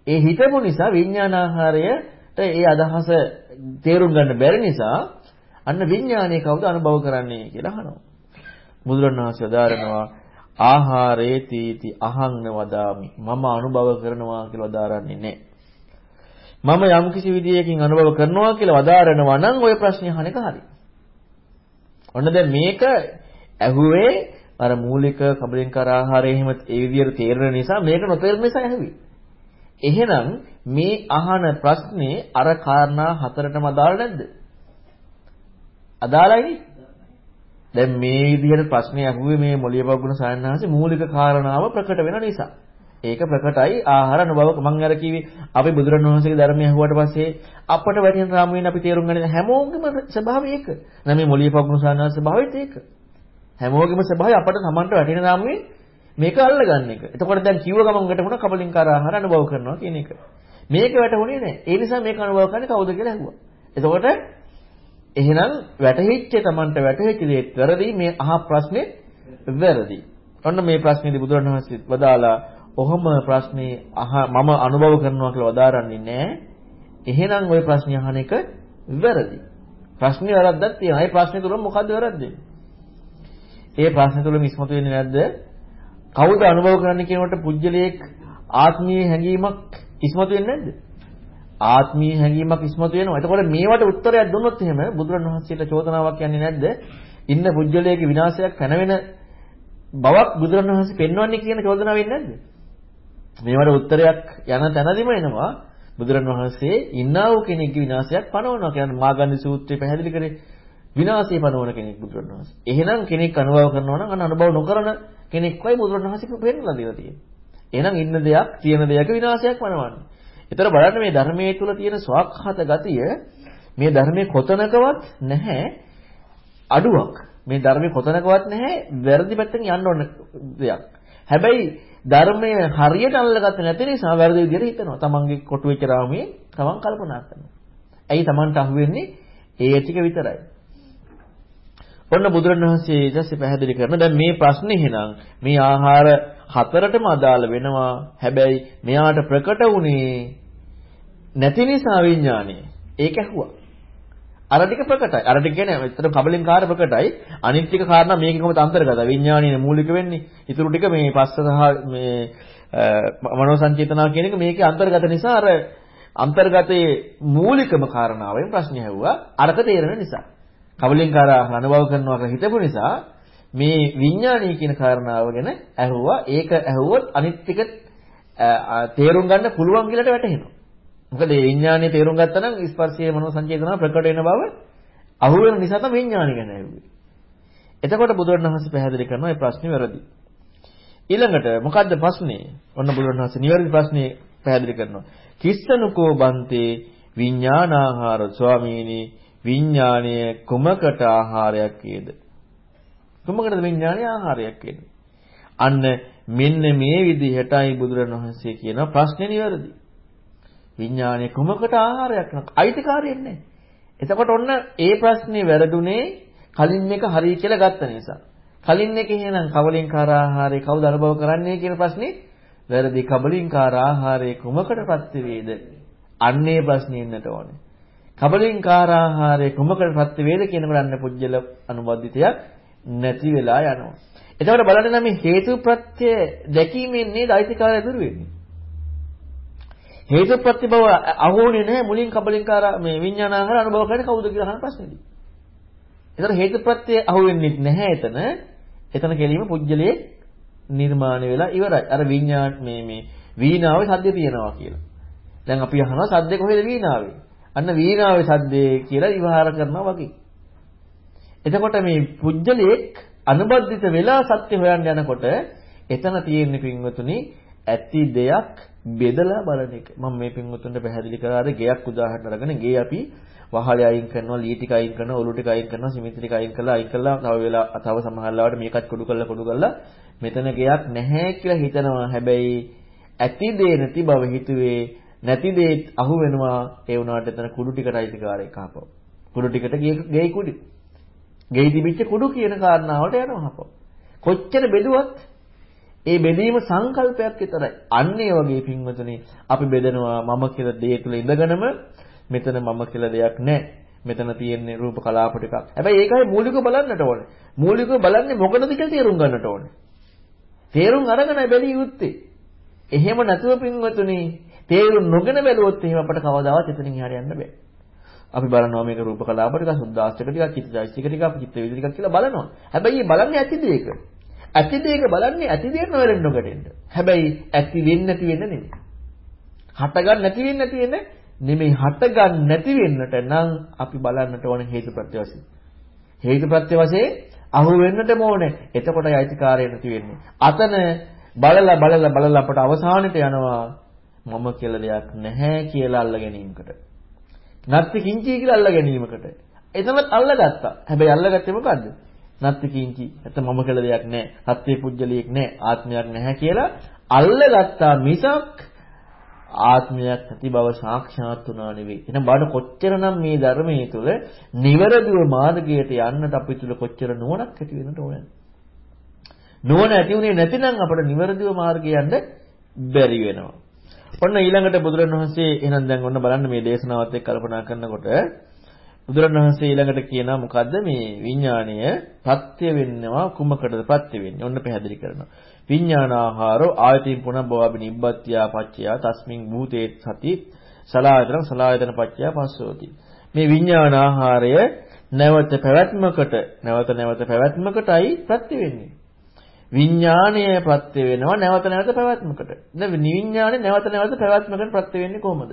ඒ හිතපු නිසා විඥානාහාරයට ඒ අදහස තේරුම් ගන්න බැරි නිසා අන්න විඥානය කවුද අනුභව කරන්නේ කියලා අහනවා. බුදුරණවහන්සේ වදාරනවා ආහාරේ තීති අහං වදාමි මම අනුභව කරනවා කියලා වදාරන්නේ නැහැ. මම යම් කිසි විදියකින් අනුභව කරනවා කියලා වදාරනවා නම් ওই ප්‍රශ්නේ අහන එක හරි. ඔන්න දැන් මේක ඇහුවේ අර මූලික කබලින්කාර ආහාරය එහෙම ඒ විදියට තේරෙන නිසා මේක නොතේරෙන නිසා ඇහුවේ. එහෙනම් මේ අහන ප්‍රශ්නේ අර කාරණා හතරටම අදාළ නැද්ද? අදාළයිනේ. දැන් මේ විදිහට ප්‍රශ්නේ අහුවේ මේ මොළියපගුණ සායනහසේ මූලික කාරණාව ප්‍රකට වෙන නිසා. ඒක ප්‍රකටයි ආහාර අනුභව මම අර කිව්වේ අපි බුදුරණවහන්සේගේ ධර්මය අහුවට පස්සේ අපට වැටෙන රාමුවෙන් අපි තේරුම් ගන්න හැමෝගෙම ස්වභාවය ඒක. නැත්නම් මේ මොළිය පගුණු සානාස ස්වභාවයත් ඒක. හැමෝගෙම ස්වභාවය අපට සමන්ට වැටෙන රාමුවෙන් මේක අල්ලගන්න එක. එතකොට දැන් කිව්ව ගමන් වැටුණා කබලින්කාර ආහාර අනුභව කරනවා කියන එක. මේක වැටුනේ නැහැ. ඒ නිසා මේක අනුභව කරන්නේ කවුද කියලා ඇහුවා. එතකොට එහෙනම් වැටහිච්ච තමන්ට වැටහිච්ච දේ වැරදි මේ අහ ප්‍රශ්නේ වැරදි. ඔන්න මේ ප්‍රශ්නේදී බුදුරණවහන්සේ වදාලා ඔහොම ප්‍රශ්නේ අහ මම අනුභව කරනවා කියලා වදාරන්නේ නැහැ. එහෙනම් ওই ප්‍රශ්නේ අහන එක වැරදි. ප්‍රශ්නේ වැරද්දක් තියෙනවා. ඒ ප්‍රශ්නේ තුල මොකද්ද වැරද්දේ? ඒ ප්‍රශ්නේ තුල ඉස්මතු වෙන්නේ නැද්ද? කවුද අනුභව කරන්නේ කියනකොට පුජ්‍යලයක් ආත්මීය හැඟීමක් ඉස්මතු වෙන්නේ නැද්ද? ආත්මීය හැඟීමක් ඉස්මතු වෙනවා. එතකොට මේවට උත්තරයක් දුන්නොත් එහෙම බුදුරණවහන්සේට චෝදනාවක් යන්නේ නැද්ද? ඉන්න පුජ්‍යලයේ විනාශයක් පැනවෙන බවක් බුදුරණවහන්සේ පෙන්වන්නේ කියන චෝදනාව වෙන්නේ නැද්ද? මේවට උත්තරයක් යන තැනදිම එනවා බුදුරණවහන්සේ ඉන්නා වූ කෙනෙක්ගේ විනාශයක් පනවනවා කියන්නේ මාගන්ධි සූත්‍රයේ පැහැදිලි කරේ විනාශය පනවන කෙනෙක් බුදුරණවහන්සේ. එහෙනම් කෙනෙක් අනුභව කරනවා නම් අන්න අනුභව නොකරන කෙනෙක්වයි බුදුරණවහන්සේ පෙන්නලා දීලා තියෙන්නේ. එහෙනම් ඉන්න දෙයක් තියෙන දෙයක විනාශයක් පනවන්නේ. ඒතර බලන්න මේ ධර්මයේ තුල තියෙන ස්වකහත ගතිය මේ ධර්මයේ කොතනකවත් නැහැ අඩුවක්. මේ ධර්මයේ කොතනකවත් නැහැ වැරදි පැත්තෙන් යන්න ඕන දෙයක්. හැබැයි ධර්මය හරියට අල්ලගත්තේ නැති නිසා වැරදි විදිහට හිතනවා. තමන්ගේ කොටු වෙච්ච රාමුවේ තමන් කල්පනා කරනවා. ඇයි තමන්ට අහුවෙන්නේ ඒ ටික විතරයි. ඔන්න බුදුරණවහන්සේ ඊටසේ පැහැදිලි කරන දැන් මේ ප්‍රශ්නේ එහෙනම් මේ ආහාර හතරටම අදාළ වෙනවා. හැබැයි මෙයාට ප්‍රකට වුණේ නැති නිසා විඥානය. ඒක ඇහුවා. අර ටික ප්‍රකටයි. අර ටික කියන්නේ ඇත්තට කබලින් කාර්ය ප්‍රකටයි. අනිත් ටික කාරණා මේකේ කොහොමද අන්තර්ගත? විඥානීය මූලික වෙන්නේ. ඊටු ටික මේ පස්ස සහ මේ මනෝ සංචේතනා කියන එක මේකේ අන්තර්ගත නිසා අර අන්තර්ගතයේ මූලිකම කාරණාවෙන් ප්‍රශ්න ඇහුවා. අරක තේරෙන නිසා. කබලින් කාර්ය අනුභව කරනවා කියලා හිතපු නිසා මේ විඥානීය කියන කාරණාව ගැන ඇහුවා. ඒක ඇහුවොත් අනිත් ටික තේරුම් ගන්න පුළුවන් කියලාට වැටහෙනවා. මොකද මේ විඥානයේ තේරුම් ගත්තා නම් ස්පර්ශයේ මනෝ සංචේතනාව ප්‍රකට වෙන බව අහු වෙන නිසා තමයි විඥානය ගැන ඇහුවේ. එතකොට බුදුරණවහන්සේ පැහැදිලි කරනවා මේ ප්‍රශ්නේ වැරදි. ඊළඟට මොකද්ද ප්‍රශ්නේ? ඔන්න බුදුරණවහන්සේ නිවැරදි ප්‍රශ්නේ පැහැදිලි කරනවා. කිස්සනුකෝ බන්තේ විඥානාහාර ස්වාමීනි විඥානය කුමකට ආහාරයක් වේද? කුමකටද විඥානය ආහාරයක් වෙන්නේ? අන්න මෙන්න මේ විදිහටයි බුදුරණවහන්සේ කියන ප්‍රශ්නේ නිවැරදි. විඥානය කොමකට ආහාරයක් නක් අයිතිකාරයෙක් නැහැ. එතකොට ඔන්න ඒ ප්‍රශ්නේ වැරදුනේ කලින් එක හරි කියලා ගත්ත නිසා. කලින් එක එහෙනම් කවලින්කාර ආහාරය කවුද අනුභව කරන්නේ කියන ප්‍රශ්නේ වැරදි. කබලින්කාර ආහාරය කුමකට ප්‍රත්‍ය වේද? අන්නේ ප්‍රශ්නේ ඉන්නට ඕනේ. කබලින්කාර ආහාරය කුමකට ප්‍රත්‍ය වේද කියනකොට අන්න පුජ්‍යල අනුබද්ධිතයක් නැති වෙලා යනවා. එතකොට බලන්න නම් මේ හේතු ප්‍රත්‍ය දැකීමෙන් නේද අයිතිකාරය දුර වෙන්නේ. හේතු ප්‍රත්‍ය බව අහෝනේ නැහැ මුලින් කබලින්කාර මේ විඥානාහාර අනුභව කරන්නේ කවුද කියලා අහන ප්‍රශ්නේදී. එතකොට හේතු ප්‍රත්‍ය අහුවෙන්නේ නැහැ එතන. එතන කෙලීම පුජ්‍යලයේ නිර්මාණය වෙලා ඉවරයි. අර විඥාන මේ මේ වීණාවේ සද්ද තියෙනවා කියලා. දැන් අපි අහනවා සද්ද කොහෙද වීණාවේ? අන්න වීණාවේ සද්දේ කියලා විවහාර කරනවා වගේ. එතකොට මේ පුජ්‍යලයක් අනුබද්ධිත වෙලා සත්‍ය හොයන්න යනකොට එතන තියෙන්නේ පින්වතුනි ඇති දෙයක් බෙදලා බලන එක. මම මේ පින්වතුන්ට පැහැදිලි කරා අර ගෙයක් උදාහරණ අරගෙන ගේ අපි වහලේ අයින් කරනවා, ලී ටික අයින් කරනවා, ඔලු ටික අයින් කරනවා, සිමෙන්ති ටික අයින් කරලා අයින් කරලා තව වෙලා තව සමහරවල්ලාවට මේකත් කුඩු කරලා කුඩු කරලා මෙතන ගෙයක් නැහැ කියලා හිතනවා. හැබැයි ඇති දේ නැති බව හිතුවේ නැති දේ අහු වෙනවා ඒ වුණාට එතන කුඩු ටිකට අයිතිකාරයෙක් ආපව. කුඩු ටිකට ගේ කුඩු. ගෙයි තිබිච්ච කුඩු කියන කාරණාවට යනවා ආපව. කොච්චර බෙදුවත් ඒ බෙදීම සංකල්පයක් විතරයි. අන්න ඒ වගේ පින්වතුනි අපි බෙදනවා මම කියලා දේ තුල ඉඳගෙනම මෙතන මම කියලා දෙයක් නැහැ. මෙතන තියෙන්නේ රූප කලාප ටිකක්. හැබැයි ඒකයි මූලිකව බලන්නට ඕනේ. මූලිකව බලන්නේ මොකටද කියලා තේරුම් ගන්නට ඕනේ. තේරුම් අරගෙන බැලිය යුත්තේ. එහෙම නැතුව පින්වතුනි තේරුම් නොගෙන බැලුවොත් එහෙම අපට කවදාවත් එතනින් එහාට යන්න බෑ. අපි බලනවා මේක රූප කලාප ටික, සුද්දාස්තික ටික, චිත්තචෛසික ටික, චිත්ත වේද ටික කියලා බලනවා. හැබැයි මේ බලන්නේ ඇති දෙයක. ඇති දෙයක බලන්නේ ඇති දෙයක් නොවැරෙන්න නොගටෙන්න. හැබැයි ඇති වෙන්නේ නැති වෙන්න නෙමෙයි. හට ගන්න නැති වෙන්නේ නැති වෙන්නේ නෙමෙයි හට ගන්න නැති වෙන්නට නම් අපි බලන්නට ඕන හේතුප්‍රත්‍ය වශයෙන්. හේතුප්‍රත්‍ය වශයෙන් අහු වෙන්නට ඕනේ. එතකොටයි අයිතිකාරය නැති වෙන්නේ. අතන බලලා බලලා බලලා අපට අවසානෙට යනවා මම කියලා දෙයක් නැහැ කියලා අල්ල ගැනීමකට. නැත්ති කිංචි කියලා අල්ල ගැනීමකට. එතනත් අල්ලගත්තා. හැබැයි අල්ලගත්තේ මොකද්ද? නැත්ති කිංචි. නැත්නම් මම කියලා දෙයක් නැහැ. සත්‍ය පුජ්‍යලියෙක් නැහැ. ආත්මයක් නැහැ කියලා අල්ලගත්තා මිසක් ආත්මයක් නැති බව සාක්ෂාත් වුණා නෙවෙයි. එහෙනම් බලන්න කොච්චරනම් මේ ධර්මයේ තුල නිවැරදිව මාර්ගයට යන්නට අපි තුල කොච්චර නුවණක් ඇති වෙනට ඕනද? නුවණ ඇති උනේ නැතිනම් අපට නිවැරදිව මාර්ගය යන්න බැරි වෙනවා. ඔන්න ඊළඟට බුදුරණවහන්සේ එහෙනම් දැන් ඔන්න බලන්න මේ දේශනාවත් එක්ක කල්පනා කරනකොට බුදුරණවහන්සේ ඊළඟට කියනවා මොකද්ද මේ විඥාණය පත්‍ය වෙන්නවා කුමකටද පත්‍ය වෙන්නේ? ඔන්න පැහැදිලි කරනවා. විඥානාහාරෝ ආයතින් පුනබ්බවාපි නිබ්බත්ත්‍යා පච්චයා තස්මින් භූතේ සති සලායතන සලායතන පච්චයා පස්සෝති. මේ විඥානාහාරය නැවත පැවැත්මකට නැවත නැවත පැවැත්මකටයි ප්‍රත්‍ය වෙන්නේ. විඥාණය ප්‍රත්‍ය වෙනවා නැවත නැවත පැවැත්මකට. දැන් විඥාණය නැවත නැවත පැවැත්මකට ප්‍රත්‍ය වෙන්නේ කොහොමද?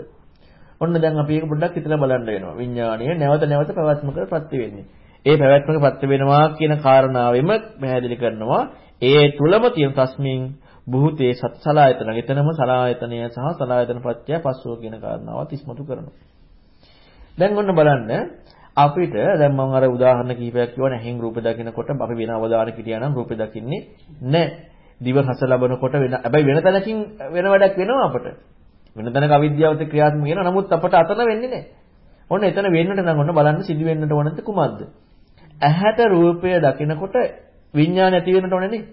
ඔන්න දැන් අපි ඒක පොඩ්ඩක් හිතලා බලන්න වෙනවා. විඥාණය නැවත නැවත පැවැත්මකට ප්‍රත්‍ය වෙන්නේ. ඒ පැවැත්මක ප්‍රත්‍ය වෙනවා කියන කාරණාවෙම පැහැදිලි කරනවා ඒ තුලම තියෙන තස්මින් බුහතේ සත්සලායතන. එතනම සලායතනය සහ සලායතන පත්‍ය පස්සෝ කියන කාරණාවත් ඉස්මතු කරනවා. දැන් ඔන්න බලන්න අපිට දැන් මම අර උදාහරණ කිහිපයක් කිව්වා නැහින් රූප දකිනකොට අපි වෙන අවදාන කිටියා නම් රූපේ දකින්නේ නැහැ. දිව රස ලබනකොට වෙන හැබැයි වෙන තැනකින් වෙන වැඩක් වෙනවා අපට. වෙන තැනක අවිද්‍යාවත් ක්‍රියාත්මක වෙනවා. නමුත් අපට අතන වෙන්නේ නැහැ. ඔන්න එතන වෙන්නට නම් ඔන්න බලන්න සිදු වෙන්නට ඕනද කුමක්ද? ඇහැට රූපය දකිනකොට විඥානය ඇති වෙන්නට ඕනේ නේ.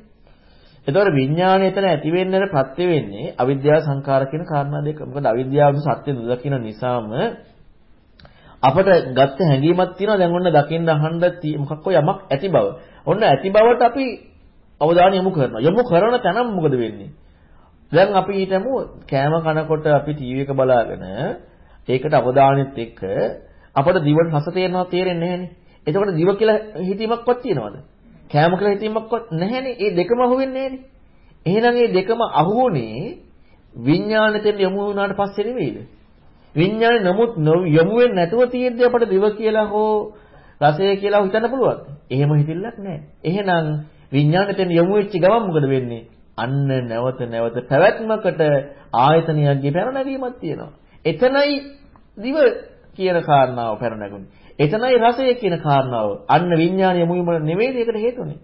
එතකොට විඥානය එතන ඇති වෙන්නට ප්‍රත්‍ය වෙන්නේ අවිද්‍යාව සංකාර කියන කාරණා දෙක. මොකද අවිද්‍යාව සත්‍ය නොදකින නිසාම අපට ගත්ත හැඟීමක් තියෙනවා දැන් ඔන්න දකින්න අහන්න මොකක් හෝ යමක් ඇති බව. ඔන්න ඇති බවට අපි අවධානය යොමු කරනවා. යොමු කරන තැනම මොකද වෙන්නේ? දැන් අපි හිතමු කෑම කනකොට අපි ටීවී එක බලාගෙන ඒකට අවධානයත් එක්ක අපට දිවට රස තේරෙනවා තේරෙන්නේ නැහැනේ. එතකොට දිව කියලා හිතීමක්වත් තියෙනවද? කෑම කියලා හිතීමක්වත් නැහැනේ. ඒ දෙකම අහුවෙන්නේ නැහැනේ. එහෙනම් මේ දෙකම අහුවුනේ විඥාණයෙන් යමු වුණාට පස්සේ නෙවෙයිද? විඥානේ නමුත් යමු වෙන්නේ නැතුව තියෙද්දි අපට දිව කියලා හෝ රසය කියලා හිතන්න පුළුවන්. එහෙම හිතිල්ලක් නැහැ. එහෙනම් විඥාණයෙන් යමු වෙච්ච ගමන් මොකද වෙන්නේ? අන්න නැවත නැවත පැවැත්මකට ආයතනයක්ගේ පැනනැගීමක් තියෙනවා. එතනයි දිව කියන කාරණාව පැනනැගුණේ. එතනයි රසය කියන කාරණාව. අන්න විඥාන යමු වීම නෙවෙයි ඒකට හේතුනේ.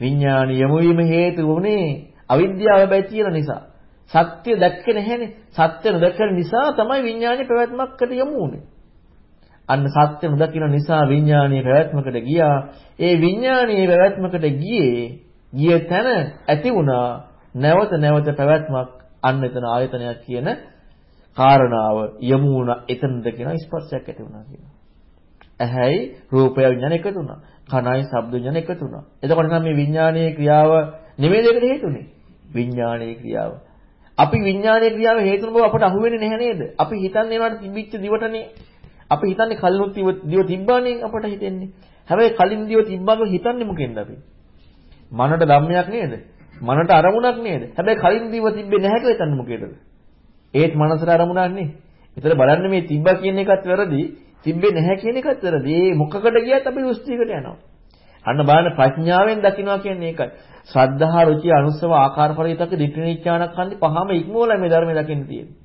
විඥාන යමු වීම හේතු වුණේ අවිද්‍යාව බැයි තියෙන නිසා. සත්‍ය දැක්කේ නැහැනේ. සත්‍ය නොදැක්ක නිසා තමයි විඥානේ පැවැත්මකට යමු උනේ. අන්න සත්‍ය නොදකින නිසා විඥානීය පැවැත්මකට ගියා. ඒ විඥානීය පැවැත්මකට ගියේ ගිය තැන ඇති වුණා නැවත නැවත පැවැත්මක් අන්න එතන ආයතනයක් කියන කාරණාව යමු වුණා එතනද කියන ස්පර්ශයක් ඇති වුණා කියනවා. ඇහැයි රූපය විඥාන එකතු වුණා. කනයි ශබ්ද විඥාන එකතු වුණා. එතකොට නම් මේ විඥානීය ක්‍රියාව නෙමෙයි දෙකට හේතුනේ. විඥානීය ක්‍රියාව. අපි විඥානීය ක්‍රියාව හේතුන බව අපට අහුවෙන්නේ නැහැ නේද? අපි හිතන්නේ ඒවට තිබිච්ච දිවටනේ. අපි හිතන්නේ කලිනුත් දිව තිබ්බානේ අපට හිතෙන්නේ. හැබැයි කලින් දිව තිබ්බාම හිතන්නේ මොකෙන්ද අපි? මනට ධම්මයක් නේද? මනට අරමුණක් නේද? හැබැයි කලින් දිව තිබ්බේ නැහැ කියලා හිතන්නේ මොකේද? ඒත් මනසට අරමුණක් නේ. ඒතර බලන්න මේ තිබ්බා කියන එකත් වැරදි, තිබ්බේ නැහැ කියන එකත් වැරදි. ඒ මොකකට ගියත් අපි දෘෂ්ටියකට යනවා. අන්න බලන්න ප්‍රඥාවෙන් දකින්නවා කියන්නේ ඒකයි. ශ්‍රද්ධා, රුචි, අනුස්සව, ආකාර පරිවිතක දිට්ඨිනිච්ඡානක් කන්දි පහම ඉක්මවලා මේ ධර්මය දකින්න තියෙන්නේ.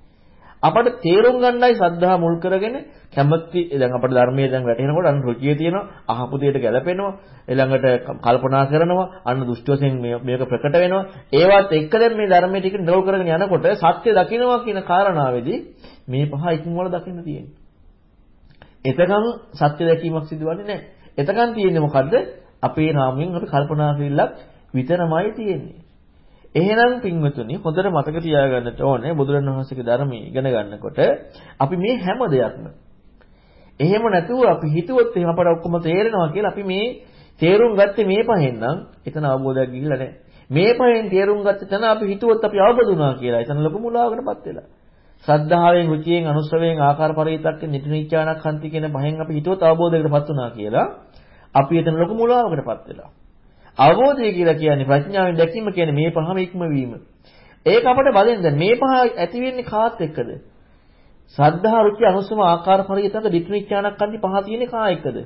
අපට තේරුම් ගන්නයි ශ්‍රද්ධා මුල් කරගෙන කැමැති දැන් අපට ධර්මයේ දැන් වැටෙනකොට අන්න රුචිය තියෙනවා අහපු දෙයට ගැලපෙනවා ඊළඟට කල්පනා කරනවා අන්න දුෂ්ට වශයෙන් මේක ප්‍රකට වෙනවා. ඒවත් එක්ක දැන් මේ ධර්මයේ ටික නිරෝල් කරගෙන යනකොට සත්‍ය දකින්නවා කියන කාරණාවේදී මේ පහ ඉක්මවල දකින්න තියෙනවා එතකන් සත්‍ය දැකීමක් සිදුවන්නේ නැහැ. එතකන් තියෙන්නේ මොකද්ද? අපේ රාමයෙන් අපි කල්පනා කිරිල්ලක් විතරමයි තියෙන්නේ. එහෙනම් පින්වතුනි හොඳට මතක තියාගන්නට ඕනේ බුදුරණවහන්සේගේ ධර්මයේ ඉගෙන ගන්නකොට අපි මේ හැම දෙයක්ම එහෙම නැතුව අපි හිතුවොත් එහෙම අපට ඔක්කොම තේරෙනවා කියලා අපි මේ තේරුම් ගත්තේ මේ පහෙන් නම් එතන අවබෝධයක් ගිහිල්ලා නැහැ. මේ පහෙන් තේරුම් ගත්ත තැන අපි හිතුවොත් අපි අවබෝධ වුණා කියලා. එතන ලොකු මුලාවකටපත් වෙලා. ශ්‍රද්ධාවෙන්, රුචියෙන්, අනුස්සවයෙන්, ආකාර පරිවිතක්කෙන්, නිතිනිච්ඡානක් හන්ති කියන පහෙන් අපි හිතුවොත් අවබෝධයකටපත් වුණා කියලා. අපි එතන ලොකු මුලාවකටපත් වෙලා. අවබෝධය කියලා කියන්නේ ප්‍රඥාවෙන් දැකීම කියන්නේ මේ පහම ඉක්මවීම. ඒක අපිට බලෙන් දැන් මේ පහ ඇති වෙන්නේ කාත් එක්කද? සද්ධා රුචි අනුසම ආකාර පරිවිතක ditthිඥානක් අන්ති පහ තියෙන්නේ කා එක්කද?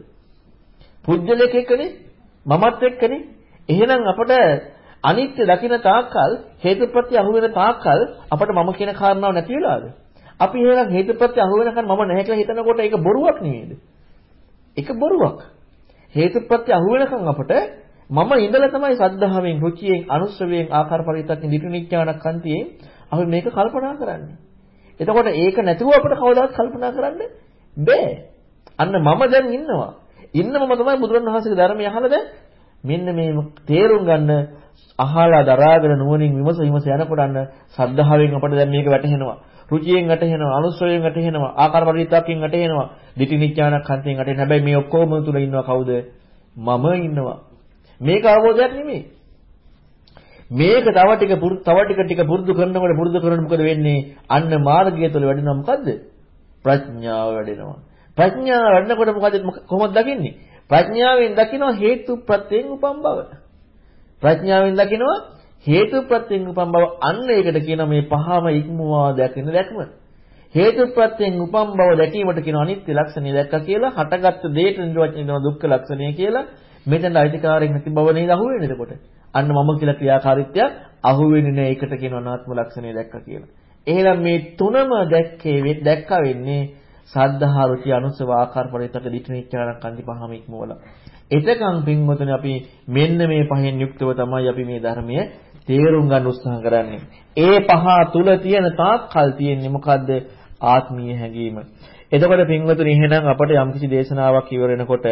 පුජ්‍යලෙක එක්කනේ මමත් එක්කනේ. එහෙනම් අපට අනිත්‍ය දකින තාක්කල් හේතුප්‍රත්‍ය අහු වෙන තාක්කල් අපට මම කියන කාරණාව නැති වෙලාද? අපි එහෙනම් හේතුප්‍රත්‍ය අහු වෙනකන් මම නැහැ කියලා හිතනකොට ඒක බොරුවක් නෙවෙයිද? ඒක බොරුවක්. හේතුප්‍රත්‍ය අහු වෙනකන් අපට මම ඉඳලා තමයි සද්ධාවෙන්, රුචියෙන්, අනුස්සවයෙන්, ආකාර පරිවිතකින්, ditthිඥානක් අන්තියෙන් අපි මේක කල්පනා කරන්නේ. එතකොට ඒක නැතුව අපිට කවදාවත් කල්පනා කරන්න බෑ. අන්න මම දැන් ඉන්නවා. ඉන්නමම තමයි බුදුරණවහන්සේගේ ධර්මය අහලා දැන් මෙන්න මේ තේරුම් ගන්න අහලා දරාගෙන නුවණින් විමස විමස යනකොට අන්න සද්ධාවෙන් අපිට දැන් මේක වැටහෙනවා. රුචියෙන් වැටහෙනවා, අනුස්සයෙන් වැටහෙනවා, ආකාර පරිවිතක්යෙන් වැටහෙනවා, දිටිනිඥානක් හන්තෙන් වැටෙන. හැබැයි මේ ඔක්කොම තුල ඉන්නවා කවුද? මම ඉන්නවා. මේක අවබෝධයක් නෙමෙයි. මේක තව ටික තව ටික ටික පුරුදු කරනකොට පුරුදු කරනකොට මොකද වෙන්නේ? අන්න මාර්ගය තුළ වැඩෙනවා මොකද්ද? ප්‍රඥාව වැඩෙනවා. ප්‍රඥාව වැඩනකොට මොකද කොහොමද දකින්නේ? ප්‍රඥාවෙන් දකිනවා හේතු ප්‍රත්‍යයෙන් උපම් බව. ප්‍රඥාවෙන් දකිනවා හේතු ප්‍රත්‍යයෙන් උපම් බව අන්න ඒකට කියනවා මේ පහම ඉක්මවා දැකින දැක්ම. හේතු ප්‍රත්‍යයෙන් උපම් බව දැකීමට කියන අනිත්‍ය ලක්ෂණය දැක්කා කියලා හටගත්තු දෙයට නිර්වචනය කරන දුක්ඛ ලක්ෂණය කියලා මෙතන අයිතිකාරයෙන් නැති බව නේද අහුවෙන්නේ එතකොට. අන්න මම කියලා ක්‍රියාකාරීත්වයක් අහුවෙන්නේ නැහැ. ඒකට කියන අනාත්ම ලක්ෂණය දැක්කා කියලා. එහෙනම් මේ තුනම දැක්කේ දැක්ක වෙන්නේ සද්ධා රුචි අනුසව ආකාර පරිතක දිට්ඨිනිච්ඡාරක් අන්ති පහම ඉක්මවල. එතකන් පින්වතුනි අපි මෙන්න මේ පහෙන් යුක්තව තමයි අපි මේ ධර්මය තේරුම් ගන්න උත්සාහ කරන්නේ. ඒ පහ තුල තියෙන තාක්කල් තියෙන්නේ මොකද්ද? ආත්මීය හැඟීම. එතකොට පින්වතුනි එහෙනම් අපට යම්කිසි දේශනාවක් ඉවර වෙනකොට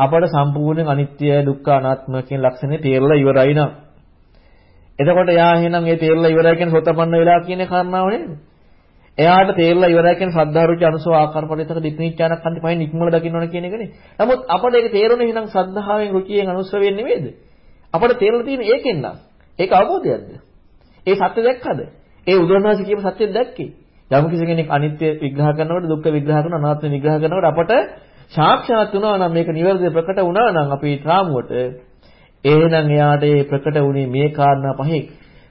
අපට සම්පූර්ණයෙන් අනිත්‍ය දුක්ඛ අනාත්ම කියන ලක්ෂණේ තේරලා ඉවරයි නම් එතකොට එයා එහෙනම් ඒ තේරලා ඉවරයි කියන සෝතපන්න වෙලා කියන කාරණාව නේද? එයාට තේරලා ඉවරයි කියන සද්ධාරුචි අනුසව ආකාර පරිතක දික්නිච්ඡානක් අන්ති පහින් ඉක්මවල දකින්න ඕන කියන එකනේ. නමුත් අපට ඒක තේරුනේ එහෙනම් සද්ධාවෙන් රුචියෙන් අනුසවෙන් නෙමෙයිද? අපට තේරලා තියෙන්නේ ඒකෙන් නම්. ඒක අවබෝධයක්ද? ඒ සත්‍ය දැක්කද? ඒ උදාහරණාසි කියපු සත්‍ය දැක්කේ? යම් කිසි කෙනෙක් අනිත්‍ය විග්‍රහ කරනකොට දුක්ඛ විග්‍රහ කරනකොට අනාත්ම විග්‍රහ කරනකොට අපට සාක්ෂාත් වුණා නම් මේක නිවැරදිව ප්‍රකට වුණා නම් අපේ ත්‍රාමුවට එහෙනම් එයාට ඒ ප්‍රකට වුණේ මේ කාරණා පහේ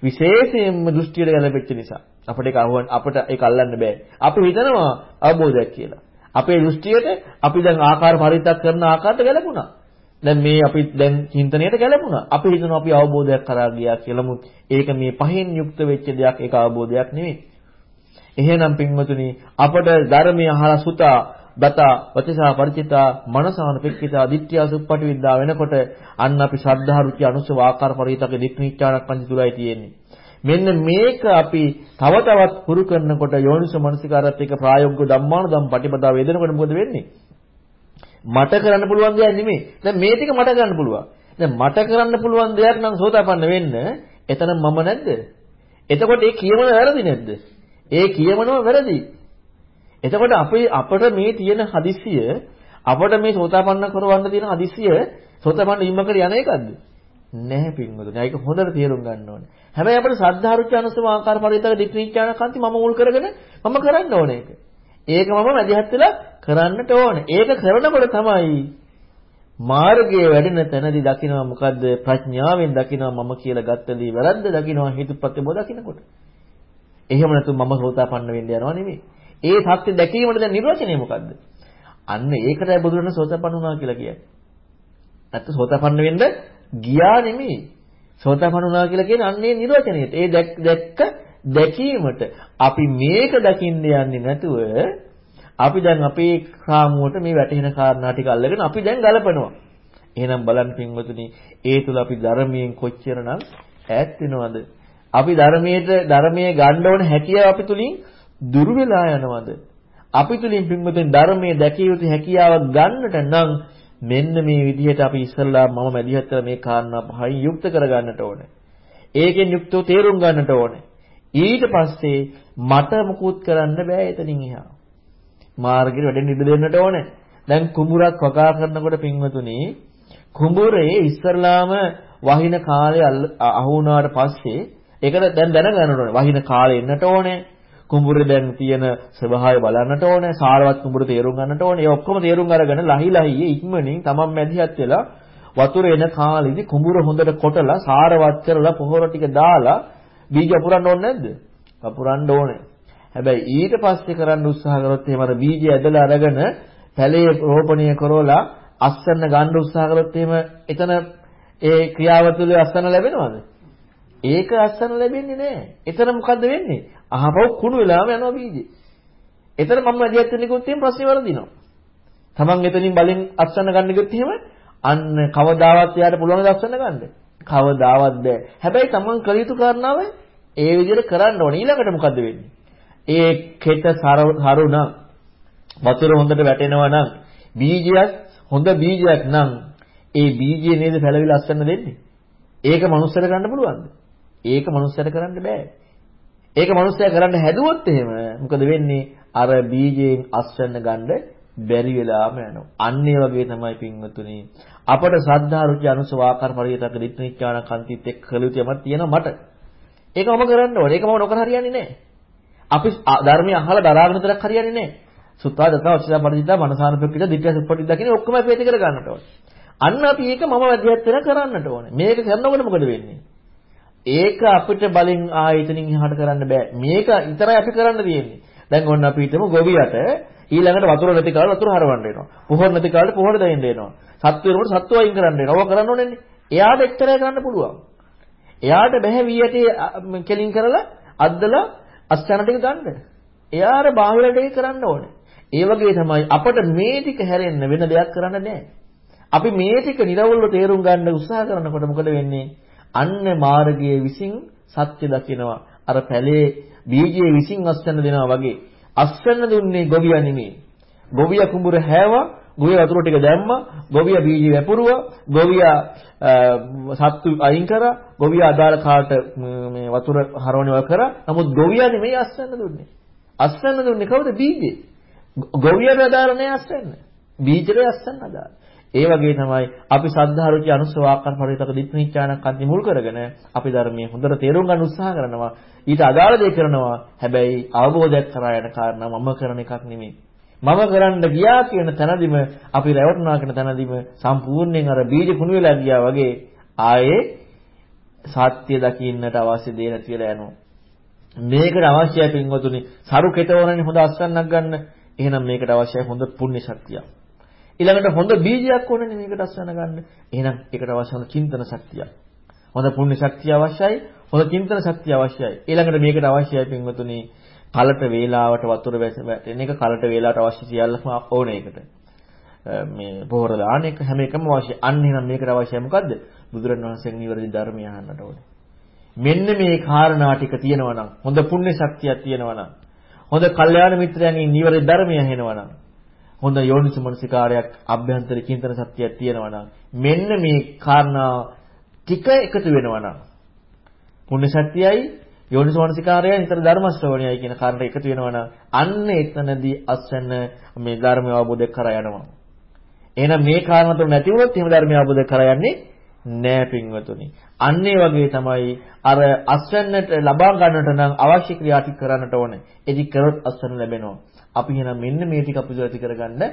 විශේෂයෙන්ම දෘෂ්ටියට ගැලපෙච්ච නිසා. අපිට ඒක අහුවන් අපිට ඒක අල්ලන්න බෑ. අපි හිතනවා අවබෝධයක් කියලා. අපේ දෘෂ්ටියට අපි දැන් ආකාර පරිත්තක් කරන ආකාරයට ගැලපුණා. දැන් මේ අපි දැන් චින්තනයට ගැලපුණා. අපි හිතනවා අපි අවබෝධයක් කරා ගියා කියලාමුත් ඒක මේ පහෙන් යුක්ත වෙච්ච දෙයක් ඒක අවබෝධයක් නෙවෙයි. එහෙනම් පින්වතුනි අපට ධර්මය අහලා සුතා දතා වචසා ಪರಿචිතා මනසාන පෙක්කිතා දිට්ඨිය සුප්පටි විද්දා වෙනකොට අන්න අපි ශ්‍රද්ධා රුචි අනුසව ආකාර පරිවිතක දික්නිච්ඡානක් පංච තුලයි තියෙන්නේ. මෙන්න මේක අපි තව තවත් පුරු කරනකොට යෝනිස මනසිකාරත් එක්ක ප්‍රායෝගික ධම්මාන ධම් පටිපදා වේදෙනකොට මොකද වෙන්නේ? මට කරන්න පුළුවන් දෙයක් නෙමෙයි. දැන් මේ ටික මට කරන්න පුළුවන්. දැන් මට කරන්න පුළුවන් දෙයක් නම් සෝතාපන්න වෙන්න එතන මම නැද්ද? එතකොට ඒ කියමන වැරදි නැද්ද? ඒ කියමනම වැරදි. එතකොට අපේ අපට මේ තියෙන හදිස්සිය අපට මේ සෝතාපන්න කරවන්න තියෙන හදිස්සිය සෝතාපන්න වීමකට යන එකක්ද? නැහැ පින්වතුනි. ඒක හොඳට තේරුම් ගන්න ඕනේ. හැබැයි අපිට සද්ධාරුචානසම ආකාර පරිවිතක දික්‍රීච්ඡාන කන්ති මම මුල් කරගෙන මම කරන්න ඕනේ ඒක. ඒක මම මැදිහත් වෙලා කරන්නට ඕනේ. ඒක කරනකොට තමයි මාර්ගයේ වැඩෙන තැනදී දකිනවා මොකද්ද ප්‍රඥාවෙන් දකිනවා මම කියලා ගත්ත දේ වැරද්ද දකිනවා හේතුප්‍රත්‍ය බව දකිනකොට. එහෙම නැතු මම සෝතාපන්න වෙන්න යනවා නෙමෙයි. ඒ සත්‍ය දැකීමට දැන් නිර්වචනය මොකද්ද? අන්න ඒකටයි බුදුරණ සෝතාපන්න වුණා කියලා කියන්නේ. නැත්නම් සෝතාපන්න වෙන්න ගියා නෙමෙයි. සෝතාපන්න වුණා කියලා කියන්නේ අන්නේ නිර්වචනයට. ඒ දැක්ක දැකීමට අපි මේක දකින්න යන්නේ නැතුව අපි දැන් අපේ ක්‍රාමුවට මේ වැටහෙන කාරණා ටික අල්ලගෙන අපි දැන් ගලපනවා. එහෙනම් බලන්න පින්වතුනි, ඒ තුල අපි ධර්මයෙන් කොච්චරනම් ඈත් වෙනවද? අපි ධර්මයට ධර්මයේ ගන්න ඕන හැකියාව අපි තුලින් දුරු වෙලා යනවද? අපි තුලින් පින්වතුනි ධර්මයේ දැකිය යුතු හැකියාව ගන්නට නම් මෙන්න මේ විදිහට අපි ඉස්සල්ලා මම මැදිහත් මේ කාරණා පහෙන් යුක්ත කරගන්නට ඕනේ. ඒකෙන් යුක්තව තේරුම් ගන්නට ඕනේ. ඊට පස්සේ මට මුකුත් කරන්න බෑ එතනින් එහා. මාර්ගෙට වැඩෙන්න ඉඩ දෙන්නට ඕනේ. දැන් කුඹුරක් වගා කරනකොට පින්වතුනි කුඹුරේ ඉස්සරලාම වහින කාලේ අහු වුණාට පස්සේ ඒකට දැන් දැනගන්න ඕනේ. වහින කාලේ එන්නට ඕනේ. කුඹුරේ දැන් තියෙන ස්වභාවය බලන්නට ඕනේ. සාරවත් කුඹුර තේරුම් ගන්නට ඕනේ. ඒ ඔක්කොම තේරුම් අරගෙන ලහි ලහි ඉක්මනින් තමන් මැදිහත් වෙලා වතුර එන කාලෙදි කුඹුර හොඳට කොටලා සාරවත් කරලා පොහොර ටික දාලා බීජ පුරන්න ඕනේ නැද්ද? පුරන්න ඕනේ. හැබැයි ඊට පස්සේ කරන්න උත්සාහ කරොත් එහෙම අර බීජය ඇදලා අරගෙන පැලේ රෝපණය කරවලා අස්සන්න ගන්න උත්සාහ කරොත් එහෙම එතන ඒ ක්‍රියාව තුළ අස්සන්න ලැබෙනවද? ඒක අස්සන්න ලැබෙන්නේ නැහැ. එතන මොකද්ද වෙන්නේ? අහපව කුණු වෙලාම යනවා බීජේ. එතන මම වැඩියක් වෙනකොට තියෙන ප්‍රශ්නේ වරදිනවා. Taman එතනින් බලෙන් අස්සන්න ගන්න ගියොත් එහෙම අන්න කවදාවත් එයාට පුළුවන් ද අස්සන්න ගන්න? කවදාවත් බෑ. හැබැයි Taman කළ යුතු කාරණාව ඒ විදිහට කරන්න ඕනේ. ඊළඟට මොකද්ද වෙන්නේ? ඒ කෙට සරුණ වතුර හොඳට වැටෙනවා නම් බීජයක් හොඳ බීජයක් නම් ඒ බීජය නේද පැලවිලා අස්සන්න දෙන්නේ. ඒක මනුස්සයට කරන්න පුළුවන්ද? ඒක මනුස්සයට කරන්න බෑ. ඒක මනුස්සයා කරන්න හැදුවොත් එහෙම මොකද වෙන්නේ? අර බීජයෙන් අස්වැන්න ගන්න බැරි වෙලාම යනවා. අන්න ඒ වගේ තමයි පින්වතුනි. අපට ශ්‍රද්ධා රුචි අනුසව ආකාර පරියතක දිට්ඨිඥාන කන්තිත් එක්ක කළ යුතු යමක් තියෙනවා මට. ඒක මම කරන්න ඕනේ. ඒක මම නොකර හරියන්නේ නැහැ. අපි ධර්මය අහලා දරාගෙන විතරක් හරියන්නේ නැහැ. සුත්තා දත්තා වචිතා පරිදිතා මනසානුපෙක්කිත දිට්ඨිය සුප්පටිද්දා කියන ඔක්කොම අපි ඇති කර ගන්නට ඕනේ. අන්න අපි ඒක මම වැඩියත් වෙන කරන්නට ඕනේ. මේක කරනකොට මොකද වෙන්නේ? ඒක අපිට බලෙන් ආයතනින් එහාට කරන්න බෑ. මේක විතරයි අපි කරන්න තියෙන්නේ. දැන් ඔන්න අපි හිතමු ගොවියට ඊළඟට වතුර නැති කාලේ වතුර හරවන්න වෙනවා. පොහොර නැති කාලේ පොහොර දෙන්න වෙනවා. සත්තු වෙනකොට සත්තු අයින් කරන්න වෙනවා. ඕක කරන්න ඕනේනේ. එයාට එච්චරයි කරන්න පුළුවන්. එයාට බෑ වී යටේ කෙලින් කරලා අද්දලා අස්චන ටික ගන්න. එයාර බාහිර ටික කරන්න ඕනේ. ඒ වගේ තමයි අපට මේ ටික හැරෙන්න වෙන දෙයක් කරන්න නැහැ. අපි මේ ටික නිරවුල්ව තේරුම් ගන්න උත්සාහ කරනකොට මොකද වෙන්නේ? අන්න මාර්ගයේ විසින් සත්‍ය දකිනවා. අර පැලේ බීජයේ විසින් අස්වැන්න දෙනවා වගේ. අස්වැන්න දුන්නේ ගොවියා නෙමෙයි. ගොවියා කුඹුර හැවා, ගොවියා වතුර ටික දැම්මා, ගොවියා බීජ වැපුරුවා, ගොවියා සත්තු අයින් කරා, ගොවියා අදාළ කාට මේ වතුර හරවනවා කරා. නමුත් ගොවියා නෙමෙයි අස්වැන්න දුන්නේ. අස්වැන්න දුන්නේ කවුද? බීජේ. ගොවියාට අදාළ නෑ අස්වැන්න. බීජයට අස්වැන්න අදාළ. ඒ වගේ තමයි අපි සද්ධාරුචි අනුස්සව ආකාර පරිවිතක දිට්ඨිඥානක් අන්ති මුල් කරගෙන අපි ධර්මයේ හොඳට තේරුම් ගන්න උත්සාහ කරනවා. ඊට අදාළ දේ කරනවා. හැබැයි අවබෝධයක් කරා යන කාරණා මම කරන එකක් නෙමෙයි. මම කරන්න ගියා කියන තැනදීම අපි රැවටුණා කියන තැනදීම සම්පූර්ණයෙන් අර බීජ කුණු වෙලා ගියා වගේ ආයේ සත්‍ය දකින්නට අවශ්‍ය දේ නැති වෙලා යනවා. මේකට අවශ්‍යයි පින්වතුනි සරු කෙටවරනේ හොඳ අස්වැන්නක් ගන්න. එහෙනම් මේකට අවශ්‍යයි හොඳ පුණ්‍ය ශක්තියක්. ඊළඟට හොඳ බීජයක් ඕනනේ මේකට අස්වැන්න ගන්න. එහෙනම් ඒකට අවශ්‍ය හොඳ චින්තන ශක්තියක්. හොඳ පුණ්‍ය ශක්තිය අවශ්‍යයි. හොඳ චින්තන ශක්තිය අවශ්‍යයි. ඊළඟට මේකට අවශ්‍යයි පින්වතුනි කලට වේලාවට වතුර වැටෙන එක කලට වේලාවට අවශ්‍ය සියල්ලම ඕනේ ඒකට. මේ පොහොර දාන එක හැම එකම අවශ්‍ය. අන්න එහෙනම් මේකට අවශ්‍යයි මොකද්ද? බුදුරණවහන්සේගේ නිවැරදි ධර්මය අහන්නට ඕනේ. මෙන්න මේ කාරණා ටික තියෙනවා නම් හොඳ පුණ්‍ය ශක්තියක් තියෙනවා නම් හොඳ කල්යාණ මිත්‍රයන්ගේ නිවැරදි ධර්මය ඇහෙනවා නම් හොඳ යෝනිසමනසිකාරයක් අභ්‍යන්තර චින්තන ශක්තියක් තියෙනවා නම් මෙන්න මේ කාරණා ටික එකතු වෙනවා නම් පුණ්‍ය ශක්තියයි යෝනිසමනසිකාරයයි නිතර ධර්ම ශ්‍රවණයයි කියන කාරණා එකතු වෙනවා නම් අන්න එතනදී අස්වැන්න මේ ධර්මය අවබෝධ කරා යනවා. එහෙනම් මේ කාරණා තුන නැති වුණොත් එහෙම ධර්මය අවබෝධ කරා යන්නේ නෑ පින්වතුනි. අන්න ඒ වගේ තමයි අර අස්වැන්නට ලබා ගන්නට නම් අවශ්‍ය ක්‍රියා ටික කරන්නට ඕනේ. එදි කරොත් අස්වැන්න ලැබෙනවා. අපි එහෙනම් මෙන්න මේ ටික අපි ඇති කරගන්න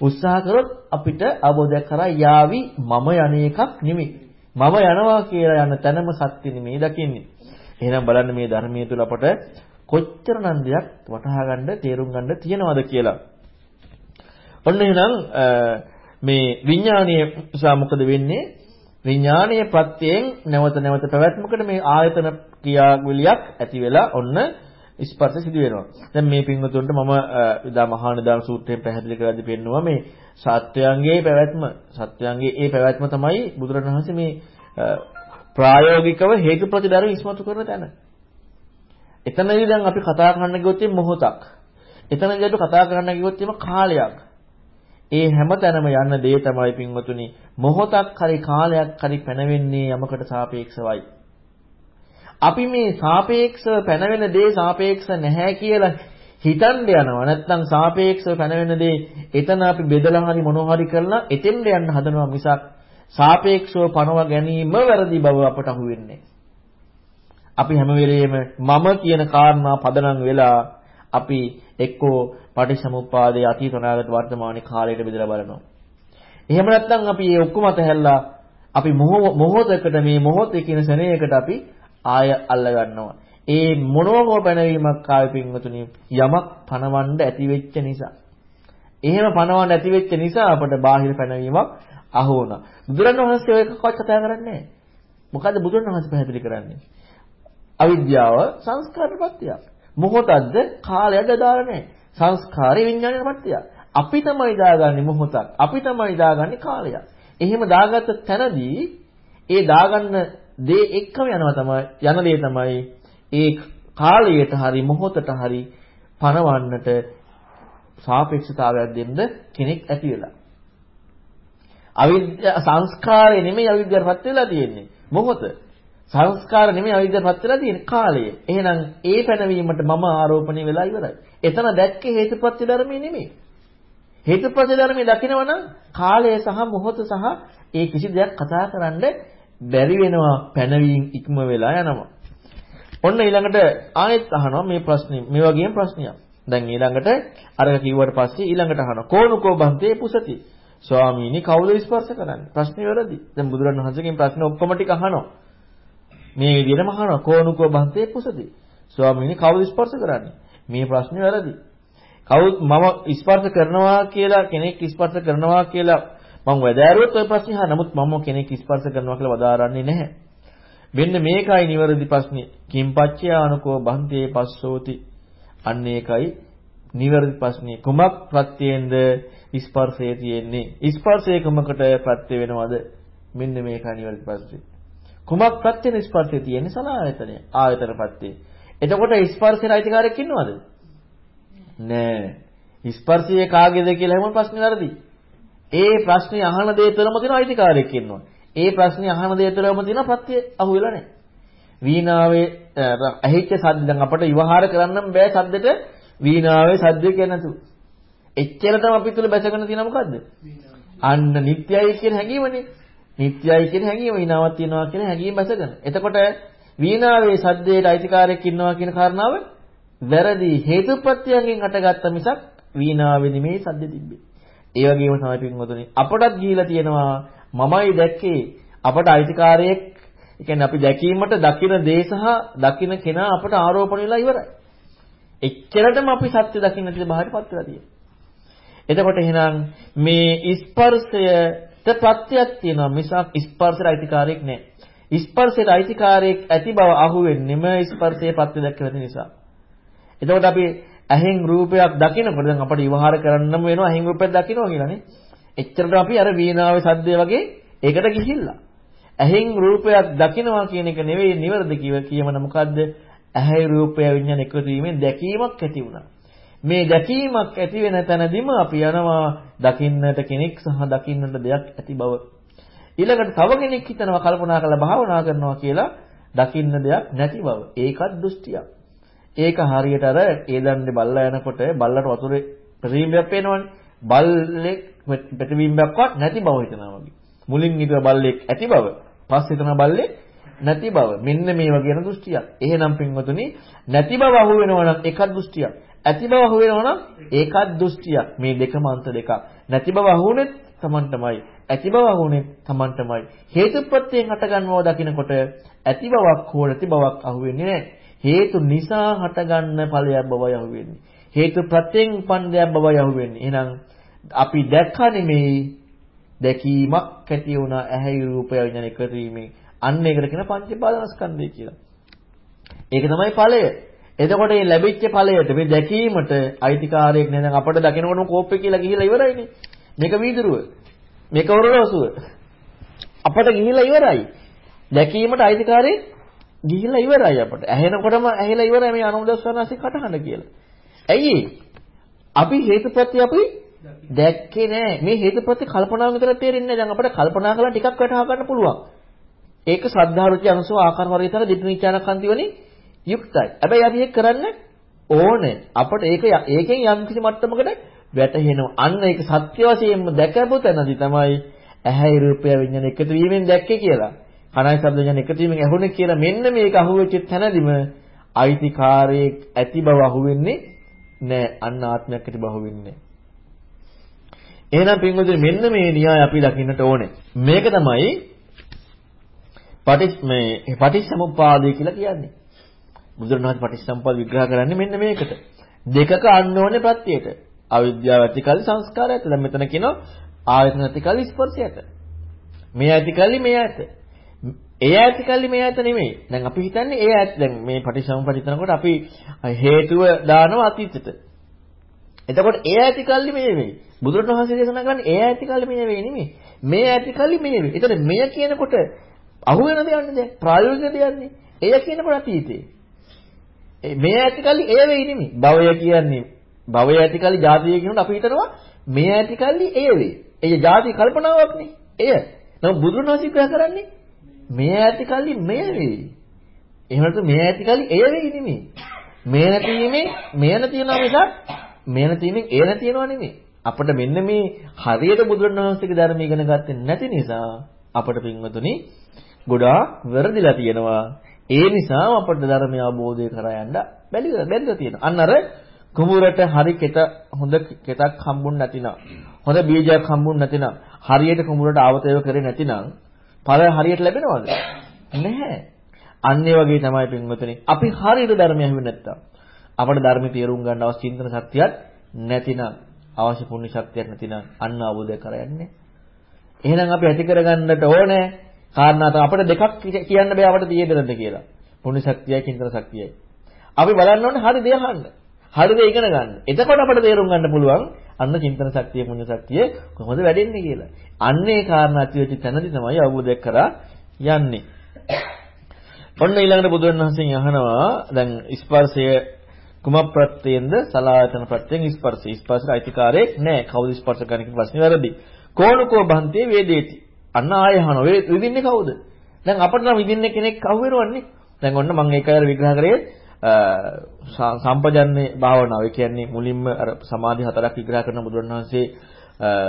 උත්සාහ කරොත් අපිට අවබෝධයක් කරා යාවි මම යන්නේ එකක් නෙමෙයි. මම යනවා කියලා යන තැනම සත්‍ය නෙමෙයි දකින්නේ. එහෙනම් බලන්න මේ ධර්මයේ තුල අපට කොච්චරනම් දෙයක් වටහා ගන්න, තේරුම් ගන්න තියෙනවද කියලා. ඔන්න එහෙනම් මේ විඥානීය නිසා මොකද වෙන්නේ? විඥානීය ප්‍රත්‍යයෙන් නැවත නැවත පැවැත්මකට මේ ආයතන ක්‍රියාවලියක් ඇති වෙලා ඔන්න ස්පර්ශ සිදු වෙනවා. දැන් මේ පින්වතුන්ට මම ඉදා මහානදාන සූත්‍රයෙන් පැහැදිලි කරලා දෙන්නවා මේ සත්‍යයන්ගේ පැවැත්ම සත්‍යයන්ගේ ඒ පැවැත්ම තමයි බුදුරණවහන්සේ මේ ප්‍රායෝගිකව හේතු ප්‍රතිදර්ශ ඉස්මතු කරන තැන. එතනදී දැන් අපි කතා කරන්න ගියොත් මොහොතක්. එතනදී අපි කතා කරන්න ගියොත් කාලයක්. ඒ හැම තැනම යන්න දේ තමයි පින්වතුනි මොහොතක් හරි කාලයක් හරි පැනවෙන්නේ යමකට සාපේක්ෂවයි. අපි මේ සාපේක්ෂව පැනවෙන දේ සාපේක්ෂ නැහැ කියලා හිතන්න යනවා. නැත්නම් සාපේක්ෂව පැනවෙන දේ එතන අපි බෙදලා හරි මොනවා හරි කරලා එතෙන්ද යන්න හදනවා මිසක් සාපේක්ෂව පනව ගැනීම වැරදි බව අපට අහුවෙන්නේ. අපි හැම වෙලෙම මම කියන කාරණා පදනම් වෙලා අපි එක්කෝ පටිච්චසමුප්පාදයේ අතීත අනාගත වර්තමානයේ කාලයට බෙදලා බලනවා. එහෙම නැත්නම් අපි මේ ඔක්කොම අතහැරලා අපි මොහොතකට මේ මොහොතේ කියන ශරණයකට අපි ආය අල්ල ගන්නවා. ඒ මොනෝමෝ පැනවීමක් ආවේ පින්වතුනි යමක් පනවන්න ඇති වෙච්ච නිසා. එහෙම පනවන්න ඇති වෙච්ච නිසා අපට බාහිර පැනවීමක් අහු වුණා. බුදුරණවහන්සේ ඔය එකක්වත් කතා කරන්නේ නැහැ. මොකද බුදුරණවහන්සේ පැහැදිලි කරන්නේ? අවිද්‍යාව සංස්කාරපත්‍ය. මොහොතක්ද කාලයක්ද දාලා නැහැ. සංස්කාරේ විඥානයටපත්‍ය. අපි තමයි දාගන්නේ මොහොතක්. අපි තමයි දාගන්නේ කාලයක්. එහෙම දාගත්ත තැනදී ඒ දාගන්න දේ එක්කම යනවා තමයි යන දේ තමයි ඒ කාලයට හරි මොහොතට හරි පනවන්නට සාපේක්ෂතාවයක් දෙන්න කෙනෙක් ඇති වෙලා. අවිද්‍යා සංස්කාරය නෙමෙයි අවිද්‍යාවපත් වෙලා තියෙන්නේ. මොහොත. සංස්කාර නෙමෙයි අවිද්‍යාවපත් වෙලා තියෙන්නේ කාලය. එහෙනම් ඒ පැනවීමට මම ආරෝපණය වෙලා ඉවරයි. එතන දැක්කේ හේතුපත්‍ය ධර්මයේ නෙමෙයි. හේතුපත්‍ය ධර්මයේ දකිනවනම් කාලය සහ මොහොත සහ ඒ කිසි දෙයක් කතා කරන්න බැරි වෙනවා පැනවීම ඉක්ම වෙලා යනවා. ඔන්න ඊළඟට ආයෙත් අහනවා මේ ප්‍රශ්නේ මේ වගේම ප්‍රශ්නයක්. දැන් ඊළඟට අරක කිව්වට පස්සේ ඊළඟට අහනවා කෝනුකෝ බන්තේ පුසති. ස්වාමීනි කවුද ස්පර්ශ කරන්නේ? ප්‍රශ්නේ වැරදි. දැන් බුදුරණවහන්සේගෙන් ප්‍රශ්න ඔක්කොම ටික අහනවා. මේ විදිහටම අහනවා කෝනුකෝ බන්තේ පුසති. ස්වාමීනි කවුද ස්පර්ශ කරන්නේ? මේ ප්‍රශ්නේ වැරදි. කවුද මම ස්පර්ශ කරනවා කියලා කෙනෙක් ස්පර්ශ කරනවා කියලා මම වැදෑරුවොත් ওই ප්‍රශ්නේ අහන. නමුත් මම කෙනෙක් ස්පර්ශ කරනවා කියලා වදාරන්නේ නැහැ. මෙන්න මේකයි නිවැරදි ප්‍රශ්නේ. කිම්පච්චයානුකෝ බන්තේ පස්සෝති. අන්න ඒකයි නිවැරදි ප්‍රශ්නේ. කුමක් ප්‍රත්‍යෙන්ද ස්පර්ශය තියෙන්නේ? ස්පර්ශය කුමකට ප්‍රත්‍ය වෙනවද? මෙන්න මේකයි නිවැරදි ප්‍රශ්නේ. කුමක් ප්‍රත්‍යෙන්ද ස්පර්ශය තියෙන්නේ? සලආයතනය. ආයතන ප්‍රත්‍යේ. එතකොට ස්පර්ශයට අයිතිකාරයක් ඉන්නවද? නෑ. ස්පර්ශය කාගේද කියලා හැම ප්‍රශ්නේ වැරදි. ඒ ප්‍රශ්නේ අහන දේ තුළම තියෙන අයිතිකාරයෙක් ඉන්නවා. ඒ ප්‍රශ්නේ අහන දේ තුළම තියෙන ප්‍රත්‍ය අහුවෙලා නැහැ. වීණාවේ ඇහිච්ච සද්ද දැන් අපට විවහාර කරන්න බෑ සද්දෙට වීණාවේ සද්ද කියන තු. එච්චරටම අපි තුල බැසගෙන තියෙන මොකද්ද? අන්න නිට්යයි කියන හැඟීමනේ. නිට්යයි කියන හැඟීම වීණාවක් තියෙනවා කියන හැඟීම බැසගෙන. එතකොට වීණාවේ සද්දේට අයිතිකාරයෙක් ඉන්නවා කියන කාරණාව වැරදි හේතුප්‍රත්‍යයෙන් අටගත්ත මිසක් වීණාවේ නෙමෙයි සද්ද තිබ්බේ. ඒ වගේම තමයි පින්වතුනි අපටත් ගිහිලා තියෙනවා මමයි දැක්කේ අපට අයිතිකාරයෙක් ඒ කියන්නේ අපි දැකීමට දකින දේ සහ දකින කෙනා අපට ආරෝපණය වෙලා ඉවරයි. එච්චරටම අපි සත්‍ය දකින්න තියෙන බාහිරපත් වෙලා තියෙනවා. එතකොට එහෙනම් මේ ස්පර්ශයට ප්‍රත්‍යක් තියෙනවා මිසක් ස්පර්ශයට අයිතිකාරයක් නැහැ. ස්පර්ශයට අයිතිකාරයක් ඇති බව අහුවෙන්නෙම ස්පර්ශයේ ප්‍රත්‍ය දැක්කම නිසා. එතකොට අපි ඇහෙන් රූපයක් දකිනකොට දැන් අපිට විවහාර කරන්නම වෙනවා ඇහෙන් රූපයක් දකිනවා කියලානේ. එච්චරට අපි අර වීණාවේ සද්දය වගේ ඒකට ගිහිල්ලා. ඇහෙන් රූපයක් දකිනවා කියන එක නෙවෙයි නිවැරදි කිව කියමන මොකද්ද? ඇහැයි රූපය විඤ්ඤාණ එකතු වීමෙන් දැකීමක් ඇති වුණා. මේ දැකීමක් ඇති වෙන තැනදීම අපි යනවා දකින්නට කෙනෙක් සහ දකින්නට දෙයක් ඇති බව. ඊළඟට තව කෙනෙක් හිතනවා කල්පනා කරලා භාවනා කරනවා කියලා දකින්න දෙයක් නැති බව. ඒකත් දෘෂ්ටියක්. ඒක හරියට අර ඒ දන්නේ බල්ලා යනකොට බල්ලට වතුරේ ප්‍රතිබිම්බයක් පේනවනේ. බල්ලෙක් ප්‍රතිබිම්බයක්වත් නැති බව හිතනවා වගේ. මුලින් හිතුව බල්ලෙක් ඇති බව. පස්සේ හිතන බල්ලෙක් නැති බව. මෙන්න මේ වගේ යන දෘෂ්ටියක්. එහෙනම් පින්වතුනි නැති බව අහු වෙනවා නම් එකක් දෘෂ්ටියක්. ඇති බව අහු වෙනවා නම් ඒකත් දෘෂ්ටියක්. මේ දෙකම අන්ත දෙකක්. නැති බව අහුනෙත් Tamanටමයි. ඇති බව අහුනෙත් Tamanටමයි. හේතුප්‍රත්‍යයෙන් හටගන්නවා දකිනකොට ඇති බවක් හෝ නැති බවක් අහුවෙන්නේ නැහැ. හේතු නිසා හටගන්න ඵලයක් බවයි අහුවෙන්නේ. හේතු ප්‍රත්‍යයෙන් උපන් දෙයක් බවයි අහුවෙන්නේ. එහෙනම් අපි දැක්කා නෙමෙයි දැකීමක් ඇති වුණා ඇහැයි රූපය විඥාන එකතු වීමෙන් අන්න ඒකට කියන පංචපාදනස්කන්ධය කියලා. ඒක තමයි ඵලය. එතකොට මේ ලැබිච්ච ඵලයට මේ දැකීමට අයිතිකාරයෙක් නෑ දැන් අපිට දකිනකොටම කෝප්පේ කියලා ගිහිලා ඉවරයිනේ. මේක වීදුරුව. මේක ඔරලෝසුව. අපට ගිහිලා ඉවරයි. දැකීමට අයිතිකාරයෙක් ගිහිලා ඉවරයි අපට. ඇහෙනකොටම ඇහිලා ඉවරයි මේ අනුදස්සනාසි කටහඬ කියලා. ඇයි අපි හේතුප්‍රත්‍ය අපි දැක්කේ නෑ. මේ හේතුප්‍රත්‍ය කල්පනාවෙන් විතර තේරෙන්නේ නෑ. දැන් අපිට කල්පනා කරලා ටිකක් වටහා ගන්න පුළුවන්. ඒක ශ්‍රද්ධා රුචි අනුසව ආකාර වර්ගයතර දිට්ඨිචානකන්ති වලින් යුක්තයි. හැබැයි අපි ඒක කරන්න ඕනේ. අපට ඒක ඒකෙන් යම් කිසි මට්ටමකට වැටහෙනවා. අන්න ඒක සත්‍ය වශයෙන්ම දැකපු තැනදී තමයි ඇහැයි රූපය විඤ්ඤාණ එකතු වීමෙන් දැක්කේ කියලා. කනයි ශබ්ද විඤ්ඤාණ එකතු වීමෙන් ඇහුනේ කියලා මෙන්න මේක අහුවෙච්ච තැනදීම අයිතිකාරයෙක් ඇති බව අහුවෙන්නේ නෑ. අන්න ආත්මයක් ඇති බව අහුවෙන්නේ එහෙනම් පින්වතුනි මෙන්න මේ න්‍යාය අපි දකින්නට ඕනේ. මේක තමයි පටිස් මේ පටිච්චසමුප්පාදය කියලා කියන්නේ. බුදුරණවහන්සේ පටිච්චසමුප්පාද විග්‍රහ කරන්නේ මෙන්න මේකට. දෙකක අන්න ඕනේ ප්‍රත්‍යයට. අවිද්‍යාව ඇතිකල්ලි සංස්කාරය ඇත. දැන් මෙතන කියනවා ආයතන ඇතිකල්ලි ස්පර්ශය ඇත. මේ ඇතිකල්ලි මේ ඇත. ඒ ඇතිකල්ලි මේ ඇත නෙමෙයි. දැන් අපි හිතන්නේ ඒ ඇත දැන් මේ පටිච්චසමුප්පාද හිතනකොට අපි හේතුව දානවා අතීතෙට. එතකොට ඒ ඇතිකල්ලි මේ නෙමෙයි. බුදුරණවහන්සේ දේශනා කරන්නේ ඒ ඇතිකල්ලි මේ නෙමෙයි. මේ ඇතිකල්ලි මේ නෙමෙයි. එතකොට මෙය කියනකොට අහුවෙන දෙයක් නේ ප්‍රායෝගික දෙයක් නේ. එය කියනකොට අතීතේ. මේ ඇතිකල්ලි එය වෙයි නෙමෙයි. භවය කියන්නේ භවය ඇතිකල්ලි ජාතිය කියනකොට අපි හිතනවා මේ ඇතිකල්ලි එය වෙයි. එය ජාති කල්පනාවක් නේ. එය. නමුත් බුදුන් වහන්සේ ප්‍රකාශ කරන්නේ මේ ඇතිකල්ලි මෙය වෙයි. එහෙම නැත්නම් මේ ඇතිකල්ලි එය වෙයි නෙමෙයි. මේ නැතිවීමෙන් මේ නැතිනවා මිසක් මේ නැතිවීමෙන් ඒ නැතිනවා නෙමෙයි. අපිට මෙන්න මේ හරියට බුදුරණවහන්සේගේ ධර්ම ඉගෙන ගත්තේ නැති නිසා අපට පින්වතුනි ගොඩාක් වැරදිලා තියෙනවා. ඒ නිසා අපට ධර්මය අවබෝධය කරා යන්න බැරිලා බැරිලා තියෙනවා. අන්න අර කුඹුරට හරි කෙත හොඳ කෙතක් හම්බුන් නැතිනම් හොඳ බීජයක් හම්බුන් නැතිනම් හරියට කුඹුරට ආවතේව කරේ නැතිනම් ඵල හරියට ලැබෙනවද? නැහැ. අන්න ඒ වගේ තමයි පින්වතුනි. අපි හරියට ධර්මය අහුවෙන්නේ නැත්තම් අපට ධර්මය තේරුම් ගන්න අවශ්‍ය චින්තන ශක්තියක් නැතිනම් අවශ්‍ය පුණ්‍ය ශක්තියක් නැතිනම් අන්න අවබෝධය කරගන්නේ. එහෙනම් අපි ඇති කරගන්නට ඕනේ කාරණා තමයි අපිට දෙකක් කියන්න බෑ අපිට තියෙන්නද කියලා. පුණ්‍ය ශක්තියයි චින්තන ශක්තියයි. අපි බලන්න ඕනේ හරි දේ අහන්න. හරි දේ ඉගෙන ගන්න. එතකොට අපිට තේරුම් ගන්න පුළුවන් අන්න චින්තන ශක්තිය පුණ්‍ය ශක්තිය කොහොමද වැඩෙන්නේ කියලා. අන්නේ කාරණා ඇති වෙච්ච තැනදී තමයි අවබෝධයක් කරා යන්නේ. ඔන්න ඊළඟට බුදුන් වහන්සේ අහනවා දැන් ස්පර්ශය කුම ප්‍රත්‍යෙන්ද සලායතන ප්‍රත්‍යෙන් ස්පර්ශය. ස්පර්ශයට අයිතිකාරයෙක් නැහැ. කවුද ස්පර්ශ කරන්නේ කියන ප්‍රශ්නේ වැරදි. කෝණකෝ බන්තේ වේදේති. අන්න ආය අහනවා. විදින්නේ කවුද? දැන් අපිට නම් විදින්නේ කෙනෙක් අහුවෙනවන්නේ. දැන් ඔන්න මම ඒක අර විග්‍රහ කරේ සම්පජන්නේ භාවනාව. ඒ කියන්නේ මුලින්ම අර සමාධි හතරක් විග්‍රහ කරන බුදුරණවහන්සේ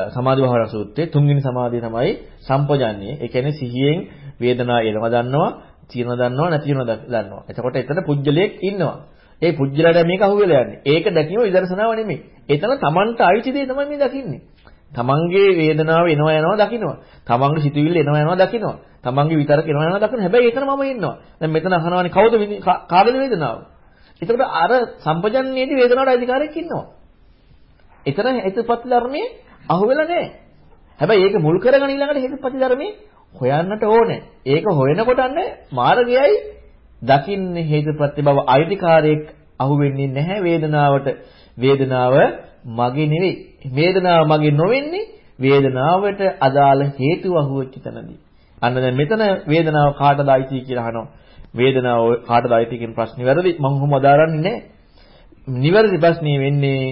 සමාධි භාවනා සූත්‍රයේ තුන්වෙනි සමාධිය තමයි සම්පජන්නේ. ඒ කියන්නේ සිහියෙන් වේදනාව එළව දන්නවා, තීරණ දන්නවා, නැති වෙන දන්නවා. එතකොට එතන පුජ්‍යලයක් ඉන්නවා. ඒ පුජ්‍යලයට මේක අහුවෙලා යන්නේ. ඒක දැකීම විදර්ශනාව නෙමෙයි. එතන Tamanට අයිති දේ තමයි මේ දකින්නේ. තමන්ගේ වේදනාව එනවා යනවා දකින්නවා. තමන්ගේ සිතුවිල්ල එනවා යනවා දකින්නවා. තමන්ගේ විතරක එනවා යනවා දකින්න. හැබැයි එතන මම ඉන්නවා. දැන් මෙතන අහනවානේ කවුද කාගේද වේදනාව? එතකොට අර සම්පජන්ණයේදී වේදනාවට අධිකාරියක් ඉන්නවා. එතන හේතුපත් ධර්මයේ අහුවෙලා නැහැ. හැබැයි ඒක මුල් කරගෙන ඊළඟට හේතුපත් ධර්මයේ හොයන්නට ඕනේ. ඒක හොයනකොට අන්න මාර්ගයයි දකින්නේ හේතුපත් බව අයිතිකාරයක් අහුවෙන්නේ නැහැ වේදනාවට. වේදනාව මගේ නෙවෙයි. වේදනාව මගේ නොවෙන්නේ වේදනාවට අදාළ හේතු අහුවෙච්ච තැනදී. අන්න දැන් මෙතන වේදනාව කාටද අයිති කියලා අහනවා. වේදනාව කාටද අයිති කියන ප්‍රශ්නේ වැරදි. මම කොහොම අදාරන්නේ නැහැ. නිවැරදි ප්‍රශ්නේ වෙන්නේ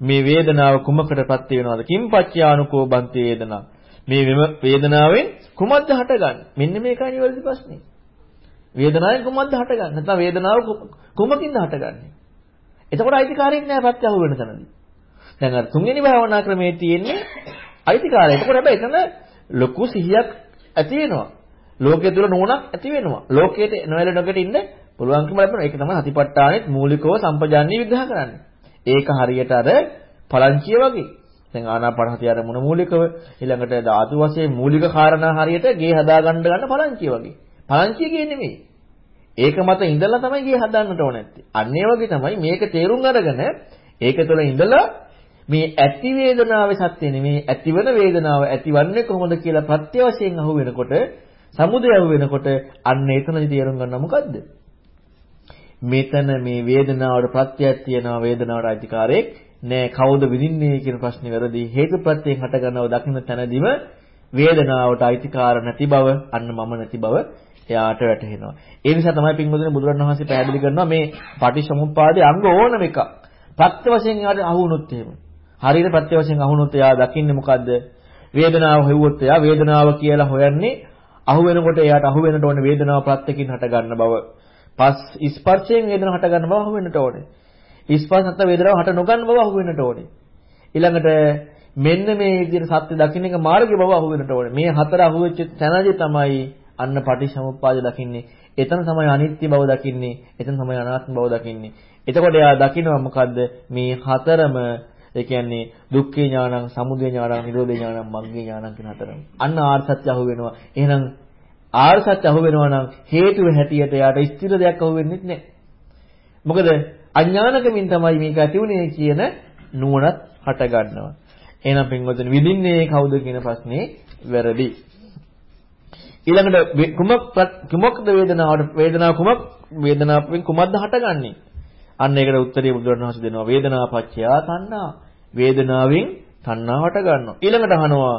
මේ වේදනාව කුමකටපත් වෙනවද? කිම්පච්චානුකෝ බන්ති වේදනා. මේ වේදනාවෙන් කුමක්ද හටගන්නේ? මෙන්න මේකයි නිවැරදි ප්‍රශ්නේ. වේදනාවෙන් කුමක්ද හටගන්නේ? නැත්නම් වේදනාව කුමකින්ද හටගන්නේ? එතකොට අයිතිකාරයෙක් නෑ ප්‍රත්‍ය අහු වෙන තැනදී. දැන් අර තුන්වෙනි භාවනා ක්‍රමයේ තියෙන්නේ අයිතිකාරය. එතකොට හැබැයි එතන ලොකු සිහියක් ඇති වෙනවා. ලෝකයේ තුල නෝනක් ඇති වෙනවා. ලෝකයට නොයල නොකට ඉන්න පුළුවන්කම ලැබෙනවා. ඒක තමයි හතිපට්ඨානෙත් මූලිකව සම්පජාන්නේ විග්‍රහ කරන්නේ. ඒක හරියට අර පලංචිය වගේ. දැන් ආනාපාන හතිය අර මොන මූලිකව ඊළඟට ධාතු වශයෙන් මූලික කාරණා හරියට ගේ හදා ගන්න ගන්න පලංචිය වගේ. පලංචිය කියන්නේ නෙමෙයි. ඒක මත ඉඳලා තමයි ගේ හදන්නට ඕන නැත්තේ. අන්න ඒ වගේ තමයි මේක තේරුම් අරගෙන ඒක තුළ ඉඳලා මේ ඇති වේදනාවේ සත්‍ය නෙමේ ඇතිවන වේදනාව ඇතිවන්නේ කොහොමද කියලා ප්‍රත්‍ය වශයෙන් අහු වෙනකොට සමුදය අහු වෙනකොට අන්න එතනදි තේරුම් ගන්න මොකද්ද? මෙතන මේ වේදනාවට ප්‍රත්‍යක් තියෙනවා වේදනාවට අයිතිකාරයෙක් නෑ. කවුද විඳින්නේ කියන ප්‍රශ්නේ වැරදි. හේතුප්‍රත්‍යයෙන් හටගන්නව දකින්න තැනදීම වේදනාවට අයිතිකාර නැති බව අන්න මම නැති බව එයාට වැටහෙනවා. ඒ නිසා තමයි පින්වතුනි බුදුරණවහන්සේ පැහැදිලි කරනවා මේ පටිච්චසමුප්පාදයේ අංග ඕනම එක ප්‍රත්‍ය වශයෙන් එයාට අහු වුණොත් එහෙම. හරියට ප්‍රත්‍ය වශයෙන් අහු වුණොත් එයා දකින්නේ මොකද්ද වේදනාව හෙව්වොත් එයා වේදනාව කියලා හොයන්නේ අහු වෙනකොට එයාට අහු වෙනට ඕනේ වේදනාව ප්‍රත්‍යකින් හට ගන්න බව පස් ස්පර්ශයෙන් වේදනාව හට ගන්න බව අහු වෙන්නට ඕනේ ස්පර්ශ නැත්නම් වේදනාව හට නොගන්න බව අහු වෙන්නට ඕනේ. ඊළඟට මෙන්න මේ විදිහට සත්‍ය දකින්න එක මාර්ගය බව අහු වෙන්නට ඕනේ. මේ හතර අහු වෙච්ච තැනදී තමයි අන්න පටිච්චසමුප්පාදය දකින්නේ. එතන තමයි අනිත්‍ය බව දකින්නේ. එතන තමයි අනාත්ම බව දකින්නේ. එතකොට එයා දකිනවා මොකද්ද? මේ හතරම ඒ කියන්නේ දුක්ඛ ඥානං, සමුදය ඥානං, නිරෝධ ඥානං, මග්ගේ ඥානං කියන හතරම. අන්න ආර්සත්‍ය අහු වෙනවා. එහෙනම් ආර්සත්‍ය අහු වෙනවා නම් හේතුව හැටියට යාට ස්ථිර දෙයක් අහු වෙන්නේ නැහැ. මොකද අඥානකමින් තමයි මේක ඇති වුනේ කියන නුවණත් හට ගන්නවා. එහෙනම් පින්වතුනි විඳින්නේ කවුද කියන ප්‍රශ්නේ වැරදි. ඊළඟට කුමක් කුමක්ද වේදනාවට වේදනාව කුමක් වේදනාවෙන් කුමක්ද හටගන්නේ? අන්න ඒකට උත්තරය බුදුරණවහන්සේ දෙනවා වේදනා පච්චයා තණ්හා. වේදනාවෙන් තණ්හා හට ගන්නවා. ඊළඟට අහනවා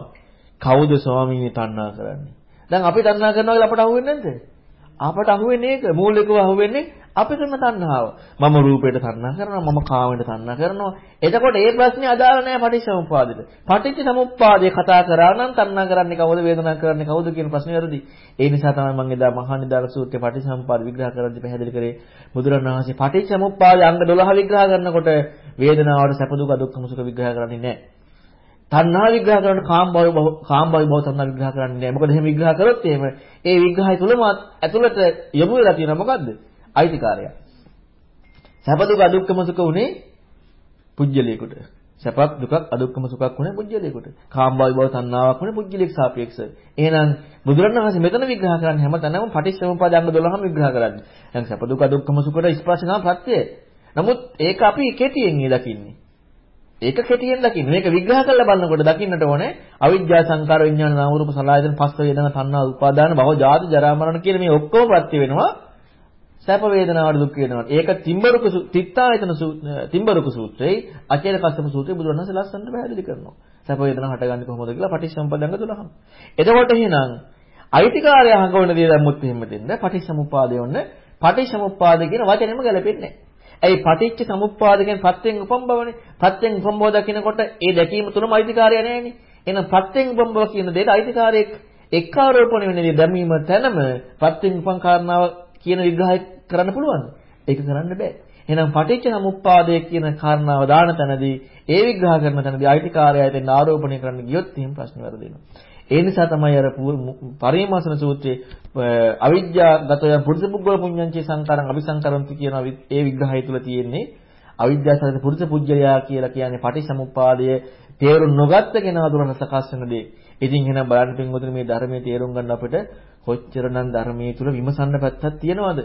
කවුද ස්වාමීනි තණ්හා කරන්නේ? දැන් අපි තණ්හා කරනවා කියලා අපට අහුවෙන්නේ නැද්ද? අපට අහුවෙන්නේ ඒක මූලිකව අහුවෙන්නේ අපි කරන තණ්හාව. මම රූපයට තණ්හා කරනවා, මම කාමයට තණ්හා කරනවා. එතකොට ඒ ප්‍රශ්නේ අදාළ නැහැ පටිච්චසමුප්පාදෙට. පටිච්ච සමුප්පාදේ කතා කරා නම් තණ්හා කරන්නේ කවුද, වේදනා කරන්නේ කවුද කියන ප්‍රශ්නේ වැරදි. ඒ නිසා තමයි මම එදා මහා නිදාන සූත්‍රයේ පටිච්චසමුප්පාද විග්‍රහ කරද්දී පැහැදිලි කරේ බුදුරණවහන්සේ පටිච්චසමුප්පාදේ අංග 12 විග්‍රහ කරනකොට වේදනාවට සැප දුක දුක්ඛ සුඛ විග්‍රහ කරන්නේ නැහැ. තණ්හා විග්‍රහ කරනකොට කාම භව කාම භව භව තණ්හා විග්‍රහ කරන්නේ නැහැ. මොකද එහෙම විග්‍රහ කරොත් එහෙම ඒ විග්‍රහය තුලම ඇතුළට යොමු වෙලා තියෙනවා මොකද්ද? අයිතිකාරය. සැප දුක අදුක්කම සුඛ උනේ පුජ්‍යලයකට. සැපක් දුකක් අදුක්කම සුඛක් උනේ පුජ්‍යලයකට. කාමභාවී භව තණ්හාවක් උනේ පුජ්‍යලයක සාපේක්ෂ. එහෙනම් බුදුරණවහන්සේ මෙතන විග්‍රහ කරන්නේ හැමතැනම පටිච්චසමුප්පාද අංග 12ම විග්‍රහ කරන්නේ. දැන් සැප දුක අදුක්කම සුඛට ස්පර්ශනා ප්‍රත්‍යය. නමුත් ඒක අපි කෙටියෙන් දකින්නේ. ඒක කෙටියෙන් දකින්න. මේක විග්‍රහ කරලා බලනකොට දකින්නට ඕනේ අවිජ්ජා සංකාර විඥාන නාම රූප සලආයතන පස්ස වේදනා තණ්හා උපාදාන භව ජාති ජරා මරණ කියන මේ ඔක්කොම ප්‍රත්‍ය වෙනවා සැප වේදනාවට දුක් වේදනාවට. ඒක තිම්බරුක තිත්තායතන තිම්බරුක සූත්‍රයේ අචේල කස්සප සූත්‍රයේ බුදුරණන්සේ ලස්සනට පැහැදිලි කරනවා. සැප වේදනා හටගන්නේ කොහොමද කියලා පටිච්චසමුප්පාදංග 12. එතකොට එහෙනම් අයිතිකාරය හංගවන දේ දැම්මුත් එහෙම දෙන්න පටිච්චසමුප්පාදේ ඔන්න පටිච්චසමුප්පාද කියන වචනේම ගැලපෙන්නේ නැහැ. ඇයි පටිච්ච සමුප්පාද කියන්නේ ප්‍රත්‍යයෙන් උපම්බවනේ. ප්‍රත්‍යයෙන් උපම්බව දකිනකොට ඒ දැකීම තුනම අයිතිකාරය නැහැනේ. එහෙනම් ප්‍රත්‍යයෙන් උපම්බව කියන දෙයට අයිතිකාරයෙක් එක් ආරෝපණය වෙන දේ දැමීම තැනම ප්‍රත්‍යයෙන් උපන් කාරණාව කියන විග්‍රහය කරන්න පුළුවන්ද? ඒක කරන්න බෑ. එහෙනම් පටිච්ච සමුප්පාදය කියන කාරණාව දාන තැනදී ඒ විග්‍රහ කරන තැනදී අයිතිකාරයයට ආරෝපණය කරන්න ගියොත් එහෙම ප්‍රශ්න වැරදෙනවා. ඒ නිසා තමයි අර පරිමාසන සූත්‍රයේ අවිද්‍යාගතය පුරුෂ පුද්ගල පුඤ්ඤංචේ සංකාරං අபிසංකරන්ති කියන ඒ විග්‍රහය තුල තියෙන්නේ අවිද්‍යාසහිත පුරුෂ පුජ්‍යලයා කියලා කියන්නේ පටිසමුප්පාදය තේරුම් නොගත්ත කෙනා දුරන සකස් වෙන දේ. ඉතින් එහෙනම් බලන්න පින්වතුනි මේ ධර්මයේ තේරුම් ගන්න අපිට කොච්චරනම් ධර්මයේ තුල විමසන්න පැත්තක් තියෙනවද?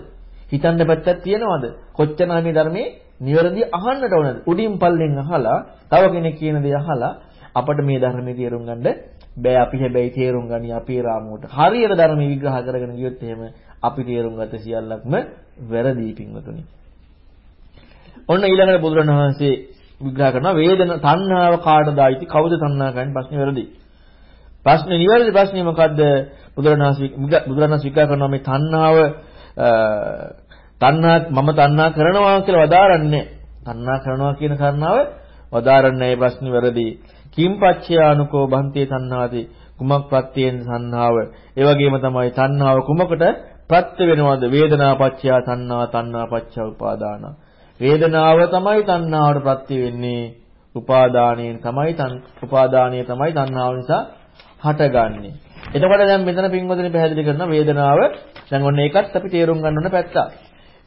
හිතන්න පැත්තක් තියෙනවද? කොච්චරනම් මේ ධර්මයේ නිවැරදි අහන්නට ඕනද? උඩින් පල්ලෙන් අහලා තව කෙනෙක් කියන දේ අහලා අපිට මේ ධර්මයේ තේරුම් ගන්න බෑ අපි හැබැයි තේරුම් ගනි අපේ රාමුවට. හරියට ධර්ම විග්‍රහ කරගෙන ගියොත් එහෙම අපි තේරුම් ගත සියල්ලක්ම වැරදි පිංවතුනි. ඔන්න ඊළඟට බුදුරණවහන්සේ විග්‍රහ කරනවා වේදන තණ්හාව කාටද ආйти කවුද තණ්හා ගන්න ප්‍රශ්නේ වැරදි. ප්‍රශ්නේ නිවැරදි ප්‍රශ්නේ මොකද්ද? බුදුරණවහන්සේ බුදුරණවහන්සේ විග්‍රහ කරනවා මේ තණ්හාව තණ්හා මම තණ්හා කරනවා කියලා වදාරන්නේ. තණ්හා කරනවා කියන කාරණාව වදාරන්නේ නැහැ ප්‍රශ්නේ වැරදි. කිම්පච්චයානුකෝ බන්තේ තණ්හාති කුමක් ප්‍රත්‍යයෙන් තණ්හාව. ඒ වගේම තමයි තණ්හාව කුමකට ප්‍රත්‍ය වෙනවද? වේදනාපච්චයා තණ්හා තණ්හාපච්චා උපාදාන. වේදනාව තමයි තණ්හාවට ප්‍රත්‍ය වෙන්නේ. උපාදානයෙන් තමයි උපාදානීය තමයි තණ්හාව නිසා හටගන්නේ. එතකොට දැන් මෙතන පින්වතුනි පැහැදිලි කරන වේදනාව දැන් ඔන්න ඒකත් අපි තේරුම් ගන්න ඕන පැත්තක්.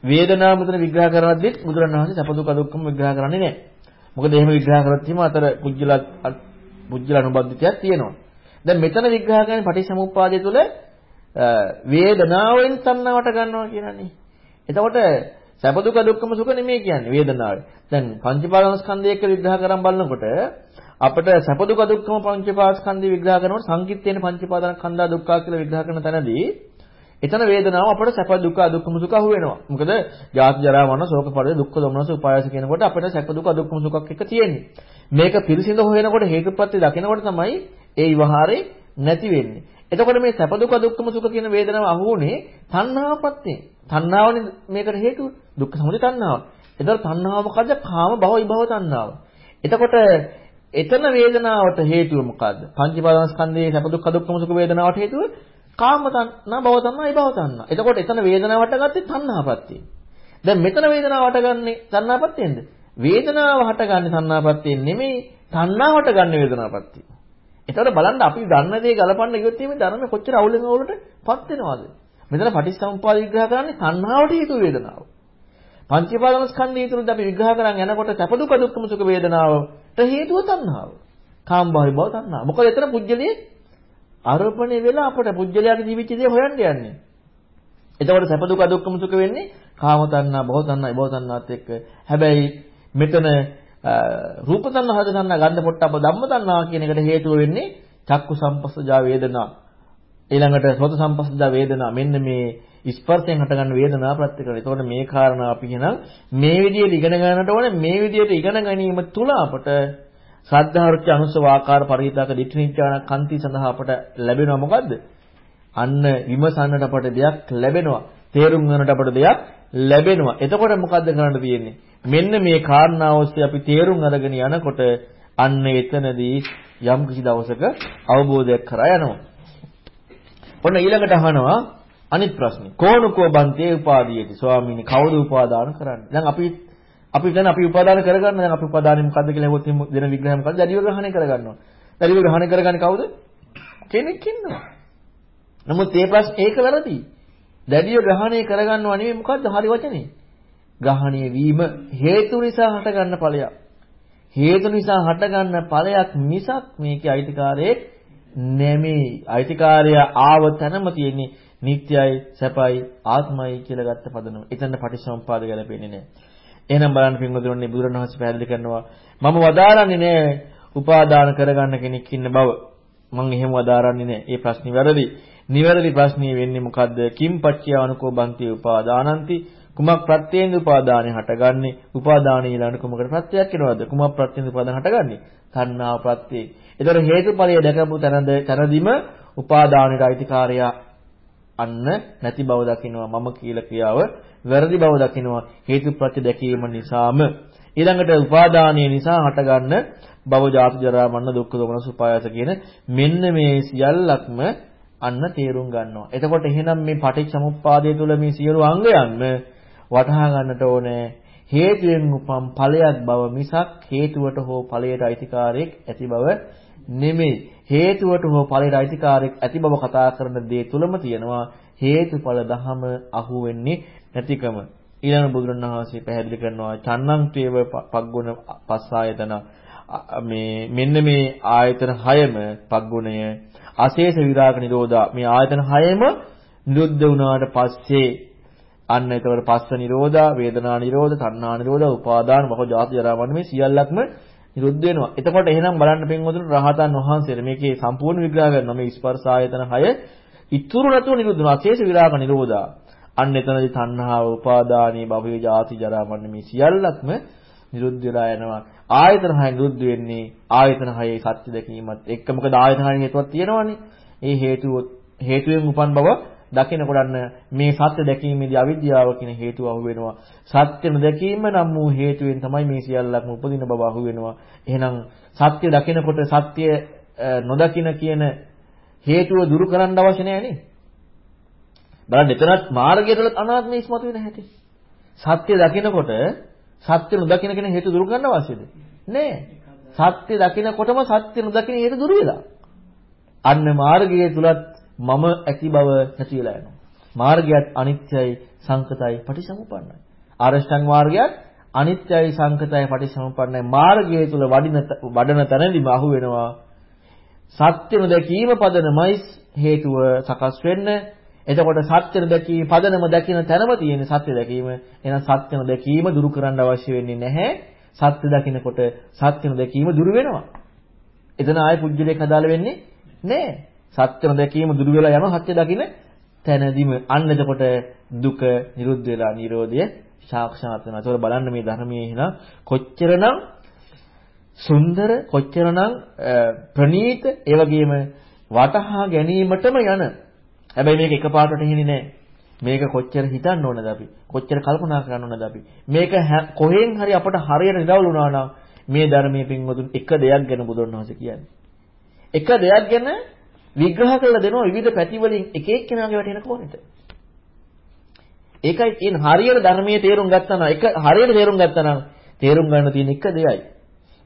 වේදනාව මෙතන විග්‍රහ කරද්දිත් බුදුරණවහන්සේ සැප දුක දුක්ඛම විග්‍රහ කරන්නේ නැහැ. මොකද එහෙම විග්‍රහ කරොත් හිම අතර පුජ්‍යල පුජ්‍යල අනුබද්ධිතයක් තියෙනවා. දැන් මෙතන විග්‍රහ කරන්නේ පටිච්චසමුප්පාදය තුළ වේදනාවෙන් තණ්හාවට ගන්නවා කියනනේ. එතකොට සැප දුක දුක්ඛම සුඛ නෙමෙයි කියන්නේ වේදනාව. දැන් පංචපාදස්කන්ධය එක්ක විග්‍රහ කරන් බලනකොට අපිට සැප දුක දුක්ඛම පංචපාදස්කන්ධය විග්‍රහ කරනකොට සංකිට්ඨේන පංචපාදස්කන්ධා දුක්ඛා කියලා විග්‍රහ කරන තැනදී එතන වේදනාව අපට සැප දුක දුක්ඛම සුඛ අහු වෙනවා. මොකද ජාති ජරා මරණ ශෝක පරිදේ දුක්ඛ දොමනස උපායස කියනකොට අපිට සැප දුක දුක්ඛම සුඛක් එක තියෙන්නේ. මේක පිරිසිඳ හොයනකොට හේතුප්‍රත්‍ය දකිනකොට තමයි ඒ විවහාරේ නැති වෙන්නේ. එතකොට මේ සැප දුක දුක්ඛම සුඛ කියන වේදනාව අහුුනේ තණ්හාවපත්යෙන්. තණ්හාවනේ මේකට හේතුව. දුක්ඛ සමුදය තණ්හාව. එතකොට තණ්හාව මොකද්ද? කාම භව විභව තණ්හාව. එතකොට එතන වේදනාවට හේතුව මොකද්ද? පංචපාදස්කන්ධයේ සැප දුක්ඛ දුක්ඛම සුඛ වේදනාවට හේතුව කාම තණ්හා භව තණ්හා විභව තණ්හා. එතකොට එතන වේදනාව හටගත්තේ තණ්හාපත්තියෙන්. දැන් මෙතන වේදනාව හටගන්නේ තණ්හාපත්තියෙන්ද? වේදනාව හටගන්නේ තණ්හාපත්තියෙන් නෙමෙයි තණ්හාව හටගන්නේ වේදනාපත්තියෙන්. එතකොට බලන්න අපි දන්න දේ ගලපන්න ගියොත් මේ ධර්ම කොච්චර අවුලෙන් අවුලටපත් වෙනවද? මෙතන පටිච්චසමුප්පාද විග්‍රහ කරන්නේ තණ්හාවට හේතු වේදනාව. පංචපාදස්කන්ධය තුළදී අපි විග්‍රහ කරන් යනකොට සැප දුක දුක්ඛම සුඛ වේදනාවට හේතුව තණ්හාව. කාම භව භව තණ්හාව. මොකද එතන පුජ්‍යලයේ ආරෝපණය වෙලා අපට පුජ්‍යලයාගේ ජීවිත දේ හොයන්න යන්නේ. එතකොට සැප දුක දුක්ඛම සුඛ වෙන්නේ කාම තණ්හා භව තණ්හා භව තණ්හාත් එක්ක. හැබැයි මෙතන රූප තණ්හා හද තණ්හා ගන්ධ පොට්ටබ්බ ධම්ම තණ්හා කියන එකට හේතුව වෙන්නේ චක්කු සම්පස්සජා වේදනා ඊළඟට සෝත සම්පස්සජා වේදනා මෙන්න මේ ස්පර්ශයෙන් හටගන්න වේදනා ප්‍රත්‍යක්ෂ. ඒතකොට මේ කාරණා අපි එහෙනම් මේ විදිහට ඉගෙන ගන්නට ඕනේ මේ විදිහට ඉගෙන ගැනීම තුල අපට ශ්‍රද්ධාවෘත්‍ය අනුසව ආකාර පරිහිතක දිට්ඨිනිච්ඡාන කන්ති සඳහා අපට ලැබෙනවා මොකද්ද? අන්න විමසන්නට අපට දෙයක් ලැබෙනවා. තේරුම් ගන්නට අපට දෙයක් ලැබෙනවා. එතකොට මොකද්ද කරන්න තියෙන්නේ? මෙන්න මේ කාරණාව ඔස්සේ අපි තේරුම් අරගෙන යනකොට අන්න එතනදී යම් කිසි දවසක අවබෝධයක් කරා යනවා. ඔන්න ඊළඟට අහනවා අනිත් ප්‍රශ්නේ. කෝණකෝ බන්තේ උපාදීයති. ස්වාමීනි කවුද උපාදාන කරන්නේ? දැන් අපි අපි දැන් අපි උපාදාන කරගන්න දැන් අපි උපාදානෙ මොකද්ද කියලා හෙවොත් දෙන විග්‍රහය මොකද්ද? දැඩිව ග්‍රහණය කරගන්නවා. දැඩිව ග්‍රහණය කරගන්නේ කවුද? කෙනෙක් ඉන්නවා. නමුත් ඒ ප්‍රශ්න ඒක වැරදි. දැඩිව ග්‍රහණය කරගන්නවා නෙමෙයි මොකද්ද හරි වචනේ? ග්‍රහණය වීම හේතු නිසා හටගන්න ඵලයක්. හේතු නිසා හටගන්න ඵලයක් මිසක් මේකේ අයිතිකාරයේ නෙමෙයි. අයිතිකාරය ආව තැනම තියෙන්නේ නිට්ටයයි, සැපයි, ආත්මයි කියලා ගත්ත පදනම. එතන පටිච්චසමුපාද ගැලපෙන්නේ නැහැ. එහෙනම් බලන්න පින්වතුනි බුදුරණවහන්සේ පැහැදිලි කරනවා මම වදාරන්නේ නැහැ උපාදාන කරගන්න කෙනෙක් ඉන්න බව. මම එහෙම වදාරන්නේ නැහැ. ඒ ප්‍රශ්නේ වැරදි. නිවැරදි ප්‍රශ්නේ වෙන්නේ මොකද්ද? කිම් පච්චය අනුකෝ බන්ති උපාදානಂತಿ කුමක් ප්‍රත්‍යයෙන් උපාදානෙ හටගන්නේ? උපාදානෙ ඊළඟ කුමකට ප්‍රත්‍යක් වෙනවද? කුමක් ප්‍රත්‍යයෙන් උපාදාන හටගන්නේ? තණ්හා ප්‍රත්‍යේ. ඒතර හේතුඵලය දැකපු තැනද තැනදීම උපාදානෙට අයිතිකාරය අන්න නැති බව දකිනවා මම කියලා ක්‍රියාව වැරදි බව දකිනවා හේතුප්‍රත්‍ය දැකීම නිසාම ඊළඟට උපාදානීය නිසා හටගන්න භව ජාති ජරා මරණ දුක්ඛ දෝමන සුපායස කියන මෙන්න මේ සියල්ලක්ම අන්න තේරුම් ගන්නවා. එතකොට එහෙනම් මේ පටිච්චසමුප්පාදය තුළ මේ සියලු අංගයන්ම වටහා ගන්නට ඕනේ හේතුයෙන් උපම් ඵලයක් බව මිසක් හේතුවට හෝ ඵලයට අයිතිකාරයක් ඇති බව නෙමෙයි. හේතුවට හෝ ඵලයට අයිතිකාරයක් ඇති බව කතා කරන දේ තුලම තියෙනවා. හේතුඵල ධහම අහු වෙන්නේ නැතිකම. ඊළඟ බුදුරණවහන්සේ පැහැදිලි කරනවා චන්නං පග්ගුණ පස්සායතන. මේ මෙන්න මේ ආයතන 6ම පග්ගුණය. අශේෂ විරාග නිරෝධා. මේ ආයතන 6ම නිරුද්ධ වුණාට පස්සේ අන්න ඒතකොට පස්ස නිරෝධා වේදනා නිරෝධ තණ්හා නිරෝධ උපාදාන මොකද ජාති ජරා මරණ මේ සියල්ලක්ම නිරුද්ධ වෙනවා. එතකොට එහෙනම් බලන්න පින්වතුනි රහතන් වහන්සේට මේකේ සම්පූර්ණ විග්‍රහ කරනවා මේ ස්පර්ශ ආයතන 6 ඉතුරු නැතුව නිරුද්ධ වෙනවා. අශේෂ විරාග නිරෝධා. අන්න එතනදී තණ්හාව, උපාදානී, භවය, ජාති, ජරා මරණ මේ සියල්ලක්ම නිරුද්ධ වෙලා යනවා. ආයතන 6 නිරුද්ධ වෙන්නේ ආයතන 6 සත්‍ය දැකීමත් එක්ක මොකද ආයතන 6 හේතුවක් තියෙනවනේ. ඒ හේතුව හේතුවෙන් උපන් බව දකිනකොට මේ සත්‍ය දැකීමේදී අවිද්‍යාව කියන හේතුව අහු වෙනවා. සත්‍ය නොදැකීම නම් වූ හේතුවෙන් තමයි මේ සියල්ලක්ම උපදින බව අහු වෙනවා. එහෙනම් සත්‍ය දකිනකොට සත්‍ය නොදකින කියන හේතුව දුරු කරන්න අවශ්‍ය නැහැ නේ. බලන්න එතනත් මාර්ගයට අනාත්මය ඉස්මතු වෙන හැටි. සත්‍ය දකිනකොට සත්‍ය නොදකින කෙන හේතු දුරු කරන්න අවශ්‍යද? නෑ. සත්‍ය දකිනකොටම සත්‍ය නොදකින හේතු දුරු වෙලා. අන්න මාර්ගයේ තුලත් මම ඇති බව නැති වෙලා යනවා. මාර්ගයත් අනිත්‍යයි සංකතයි පටිසමුප්පන්නයි. ආරෂ්ඨං මාර්ගයත් අනිත්‍යයි සංකතයි පටිසමුප්පන්නයි. මාර්ගයේ තුල වඩින වඩන තැනදීම අහු වෙනවා. සත්‍ය නොදැකීම පදනමයි හේතුව සකස් වෙන්න. එතකොට සත්‍ය නොදැකීම පදනම දකින තැනම තියෙන සත්‍ය දැකීම. එහෙනම් සත්‍ය නොදැකීම දුරු කරන්න අවශ්‍ය වෙන්නේ නැහැ. සත්‍ය දකිනකොට සත්‍ය නොදැකීම දුරු වෙනවා. එතන ආයේ පුජ්‍යලයක් අදාළ වෙන්නේ නැහැ. සත්‍ය නොදැකීම දුරු වෙලා යනවා සත්‍ය දකින තැනදීම. අන්න එතකොට දුක නිරුද්ධ වෙලා නිරෝධය සාක්ෂාත් වෙනවා. ඒතකොට බලන්න මේ ධර්මයේ එහෙනම් කොච්චරනම් සුන්දර කොච්චරනම් ප්‍රනීත ඒ වගේම වටහා ගැනීමටම යන. හැබැයි මේක එකපාරට එන්නේ නැහැ මේක කොච්චර හිතන්න ඕනද අපි? කොච්චර කල්පනා කරන්න ඕනද අපි? මේක කොහෙන් හරි අපට හරියට නිරවුල් වුණා නම් මේ ධර්මයේ පින්වතුන් එක දෙයක් ගැන බුදුරණවහන්සේ කියන්නේ. එක දෙයක් ගැන විග්‍රහ කරලා දෙනවා විවිධ පැති වලින් එක එක්කෙනාගේ වැටෙන කොහොමද ඒකයි කියන හරියට ධර්මයේ තේරුම් ගත්තා නම් එක හරියට තේරුම් ගත්තා නම් තේරුම් ගන්න තියෙන එක දෙයයි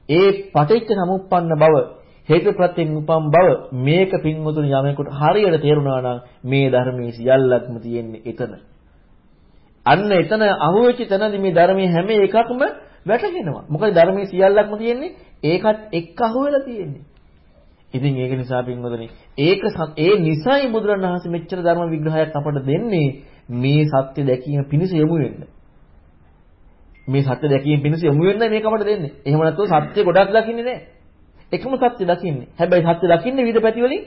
ඒ පටිච්ච සමුප්පන්න බව හේතු ප්‍රත්‍යයෙන් උපම් බව මේක පින්වතුනි යමෙකුට හරියට තේරුණා නම් මේ ධර්මයේ සියල්ලක්ම තියෙන්නේ එතන. අන්න එතන අහුවෙච්ච තැනදී මේ ධර්මයේ හැම එකක්ම වැටහෙනවා. මොකද ධර්මයේ සියල්ලක්ම තියෙන්නේ ඒකත් එක්ක අහුවෙලා තියෙන්නේ. ඉතින් ඒක නිසා පින්වතුනි ඒක ඒ නිසයි බුදුරණවහන්සේ මෙච්චර ධර්ම විග්‍රහයක් අපට දෙන්නේ මේ සත්‍ය දැකීම පිණිස යොමු වෙන්න. මේ සත්‍ය දැකීම පිණිස යොමු වෙන්නයි මේක අපට දෙන්නේ. එහෙම නැත්නම් සත්‍ය ගොඩක් දකින්නේ නැහැ. එකම සත්‍ය දකින්නේ. හැබැයි සත්‍ය දකින්නේ විවිධ පැති වලින්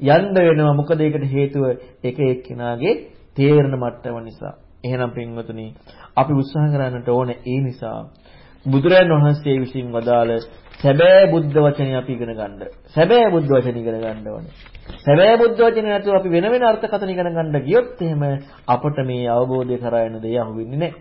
යන්න වෙනවා. මොකද ඒකට හේතුව එක එක්කෙනාගේ තේරෙන මට්ටම නිසා. එහෙනම් පින්වතුනි අපි උත්සාහ කරන්නට ඕනේ ඒ නිසා බුදුරජාණන් වහන්සේ විසින් වදාළ සැබෑ බුද්ධ වචනේ අපි ඉගෙන ගන්න. සැබෑ බුද්ධ වචනේ ඉගෙන ගන්න ඕනේ. සැබෑ බුද්ධ වචනේ නැතුව අපි වෙන වෙන අර්ථකථන ඉගෙන ගන්න ගියොත් එහෙම අපට මේ අවබෝධය කරා යන දේ අහුවෙන්නේ නැහැ.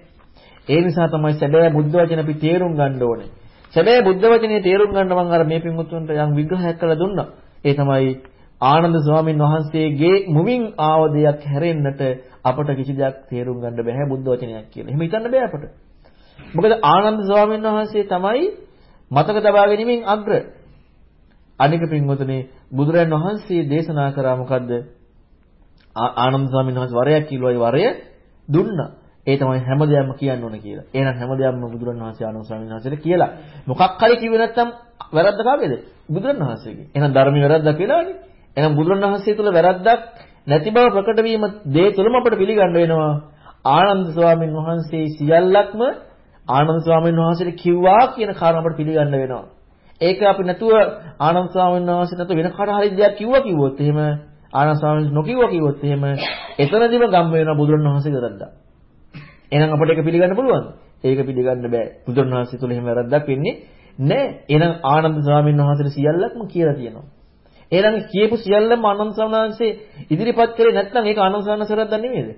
ඒ නිසා තමයි සැබෑ බුද්ධ වචන අපි තේරුම් ගන්න ඕනේ. සැබෑ බුද්ධ වචනේ තේරුම් ගන්න මම අර මේ පින්වුතුන්ට යම් විග්‍රහයක් කරලා දුන්නා. ඒ තමයි ආනන්ද ස්වාමීන් වහන්සේගේ මුවින් ආව දෙයක් හැරෙන්නට අපට කිසි දෙයක් තේරුම් ගන්න බෑ බුද්ධ වචනයක් කියලා. එහෙම හිතන්න බෑ අපට. මොකද ආනන්ද ස්වාමීන් වහන්සේ තමයි මතක තබා ගැනීමෙන් අග්‍ර. අනික පින්වතුනි බුදුරයන් වහන්සේ දේශනා කරා මොකද්ද? ආනන්ද ස්වාමීන් වහන්සේ වරයක් කිව්වා ඒ වරය දුන්නා. ඒ තමයි හැමදේම කියන්න ඕන කියලා. එහෙනම් හැමදේම බුදුරණවහන්සේ ආනන්ද ස්වාමීන් වහන්සේට කියලා. මොකක් හරි කිව්වේ නැත්නම් වැරද්ද කාගේද? බුදුරණවහන්සේගේ. එහෙනම් ධර්මයේ වැරද්දක් වෙලානේ. එහෙනම් බුදුරණවහන්සේ තුල වැරද්දක් නැති බව ප්‍රකට වීම දේ තුලම අපට පිළිගන්න වෙනවා. ආනන්ද ස්වාමීන් වහන්සේ සියල්ලක්ම ආනන්ද ස්වාමීන් වහන්සේට කිව්වා කියන කාරණා අපට පිළිගන්න වෙනවා. ඒක අපි නැතුව ආනන්ද ස්වාමීන් වහන්සේ නැතුව වෙන කාට හරි දෙයක් කිව්වා කිව්වොත් එහෙම ආනන්ද ස්වාමීන් නොකිව්වා කිව්වොත් එහෙම එතනදිම ගම් වෙනවා බුදුරණවහන්සේගේ වැරද්දක්. එහෙනම් අපිට ඒක පිළිගන්න පුළුවන්ද? ඒක පිළිගන්න බෑ. බුදුරණවහන්සේ තුල එහෙම වැරද්දක් වෙන්නේ නෑ. එහෙනම් ආනන්ද ස්වාමීන් වහන්සේට සියල්ලක්ම කියලා තියෙනවා. එහෙනම් කියපු සියල්ලම ආනන්ද ස්වාමීන් වහන්සේ ඉදිරිපත් කරේ නැත්නම් ඒක ආනන්ද ස්වාමීන් වහන්සේ වැරද්දක් නෙමෙයිද?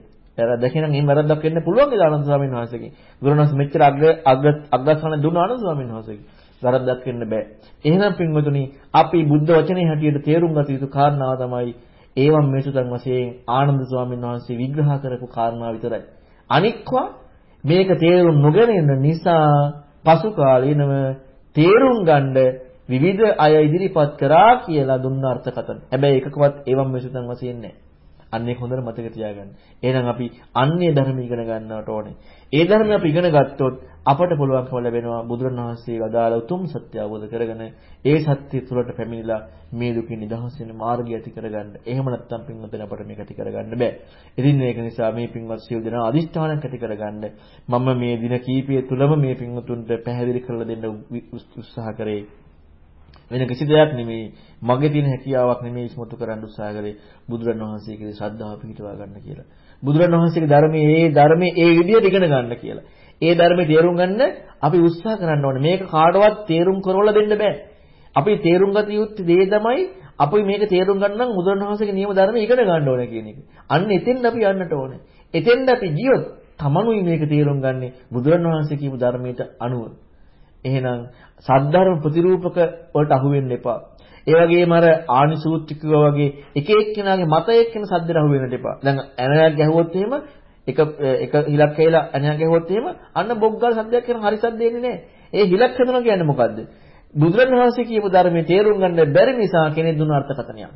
වැරද්දක් එහෙනම් එහෙම වැරද්දක් වෙන්න පුළුවන් නේද ආනන්ද ස්වාමීන් වහන්සේගෙන්? බුදුරණවහන්සේ මෙච්චර අග්‍ර අග්‍ර අග්‍රස්ථාන දුන්න ආනන්ද ස්වාමීන් වහන්සේගෙන්. වැරද්දක් වෙන්න බෑ. එහෙනම් පින්වතුනි අපි බුද්ධ වචනේ හැටියට තේරුම් ගත යුතු කාරණාව තමයි ඒවම් මේසුතන් වශයෙන් ආනන්ද ස්වාමීන් වහන්සේ විග්‍රහ කරපු කාරණාව විතරයි. අනික්වා මේක තේරුම් නොගෙන ඉන්න නිසා පසු කාලීනව තේරුම් ගන්න විවිධ අය ඉදිරිපත් කරා කියලා දුන්න අර්ථකථන. හැබැයි එකකවත් ඒවම් විසුතන් වශයෙන් නැහැ. අන්න ඒක හොඳට මතක තියාගන්න. එහෙනම් අපි අන්‍ය ධර්ම ඉගෙන ගන්නවට ඕනේ. ඒ ධර්ම අපි ඉගෙන ගත්තොත් අපට පුළුවන්කම ලැබෙනවා බුදුරණවහන්සේ වදාළ උතුම් සත්‍ය අවබෝධ කරගෙන ඒ සත්‍ය තුළට පැමිණිලා මේ දුකින් නිදහස් වෙන මාර්ගය ඇති කරගන්න. එහෙම නැත්නම් පින්වතුනි අපට මේක ඇති කරගන්න බෑ. ඉතින් මේක නිසා මේ පින්වත් සියලු දෙනා අදිෂ්ඨානයක් ඇති කරගන්න මම මේ දින කීපය තුලම මේ පින්වතුන්ට පැහැදිලි කරලා දෙන්න උත්සාහ කරේ. වෙන කිසි දෙයක් නෙමෙයි මගේ තියෙන හැකියාවක් නෙමෙයි ඉස්මතු කරන්න උත්සාහ කරේ බුදුරණවහන්සේගේ ශ්‍රද්ධාව පිහිටවා ගන්න කියලා. බුදුරණවහන්සේගේ ධර්මයේ ඒ ධර්මයේ ඒ විදිහට ඉගෙන ගන්න කියලා. ඒ ධර්මයේ තේරුම් ගන්න අපි උත්සාහ කරන්න ඕනේ. මේක කාටවත් තේරුම් කරවලා දෙන්න බෑ. අපි තේරුම් ගත යුත්තේ දේ තමයි අපි මේක තේරුම් ගන්න නම් බුදුරණවහන්සේගේ නියම ධර්ම ඉගෙන ගන්න ඕනේ කියන එක. අන්න එතෙන්ද අපි යන්නට ඕනේ. එතෙන්ද අපි ගියොත් තමනුයි මේක තේරුම් ගන්නෙ බුදුරණවහන්සේ කියපු ධර්මයට අනුව. එහෙනම් සද්ධර්ම ප්‍රතිරූපක වලට අහු වෙන්න එපා. ඒ වගේම අර ආනිසූත්‍රිකව වගේ එක එක්කෙනාගේ මත එක්කෙන සද්දට අහු වෙන්නට එපා. දැන් ඇණයක් ගැහුවොත් එහෙම එක එක හිලක් කියලා ඇණයක් ගැහුවොත් එහෙම අන්න බොග්ගල් සද්දයක් කරන හරි සද්ද එන්නේ නැහැ. ඒ හිලක් හදනවා කියන්නේ මොකද්ද? බුදුරණවහන්සේ කියපු ධර්මයේ තේරුම් ගන්න බැරි නිසා කෙනෙක් දුන්න අර්ථකථනයක්.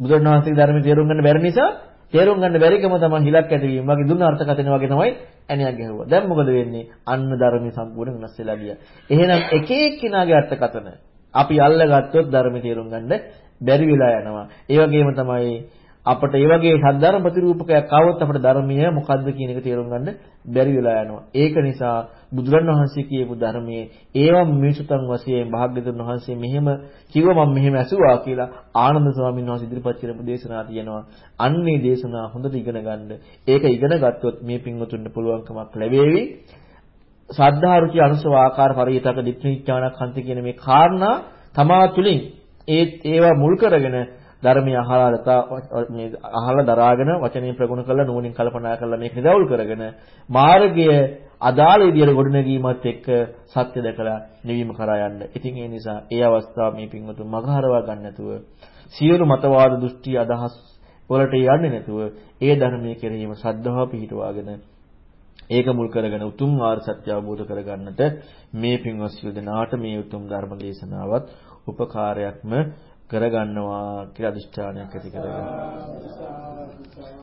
බුදුරණවහන්සේගේ ධර්මයේ තේරුම් ගන්න බැරි නිසා තේරුම් ගන්න බැරිකම තමයි හිලක් ඇතිවීම වගේ දුන්න අර්ථකථන වගේ තමයි ඇණයක් ගැහුවා. දැන් මොකද වෙන්නේ? අන්න ධර්මයේ සම්පූර්ණ වෙනස් වෙලා ගියා. එහෙනම් එක එක්කිනාගේ අර්ථකථන අපි අල්ලගත්තොත් ධර්මයේ තේරුම් ගන්න බැරි වෙලා යනවා. ඒ වගේම තමයි අපට ඒ වගේ සද්ධර්ම ප්‍රතිරූපකයක් આવොත් අපට ධර්මීය මොකද්ද කියන එක තේරුම් ගන්න බැරි වෙලා යනවා. ඒක නිසා බුදුරන් වහන්සේ කියපු ධර්මයේ ඒවම් මිසුතන් වශයෙන් භාග්‍යතුන් වහන්සේ මෙහෙම කිව්ව මම මෙහෙම ඇසුවා කියලා ආනන්ද ස්වාමීන් වහන්සේ ඉදිරිපත් කරපු දේශනා තියෙනවා. අන්නේ දේශනා හොඳට ඉගෙන ගන්න. ඒක ඉගෙන ගත්තොත් මේ පින්වතුන්ට පුළුවන්කමක් ලැබෙවි. ශ්‍රද්ධාරුචි අනුසව ආකාර පරිවිතක දික්ඛිඥානක් කියන මේ කාරණා තමා තුලින් ඒ ඒවා මුල් කරගෙන ධර්මය අහලා මේ අහලා දරාගෙන වචනේ ප්‍රගුණ කරලා නුවණින් කල්පනා කරලා මේක නිරවුල් කරගෙන මාර්ගය අදාළ විදියට ගොඩනැගීමත් එක්ක සත්‍ය දැකලා නිවීම කරා යන්න. ඉතින් ඒ නිසා ඒ අවස්ථාව මේ පින්වතුන් මගහරවා ගන්න නැතුව සියලු මතවාද දෘෂ්ටි අදහස් වලට යන්නේ නැතුව ඒ ධර්මයේ කෙරෙහිම ශ්‍රද්ධාව පිහිටුවාගෙන ඒක මුල් කරගෙන උතුම් ආර්ය සත්‍ය අවබෝධ කරගන්නට මේ පින්වත් සියලු දෙනාට මේ උතුම් ධර්ම දේශනාවත් උපකාරයක්ම කරගන්නවා කියලා අදිෂ්ඨානයක් ඇති කරගන්න.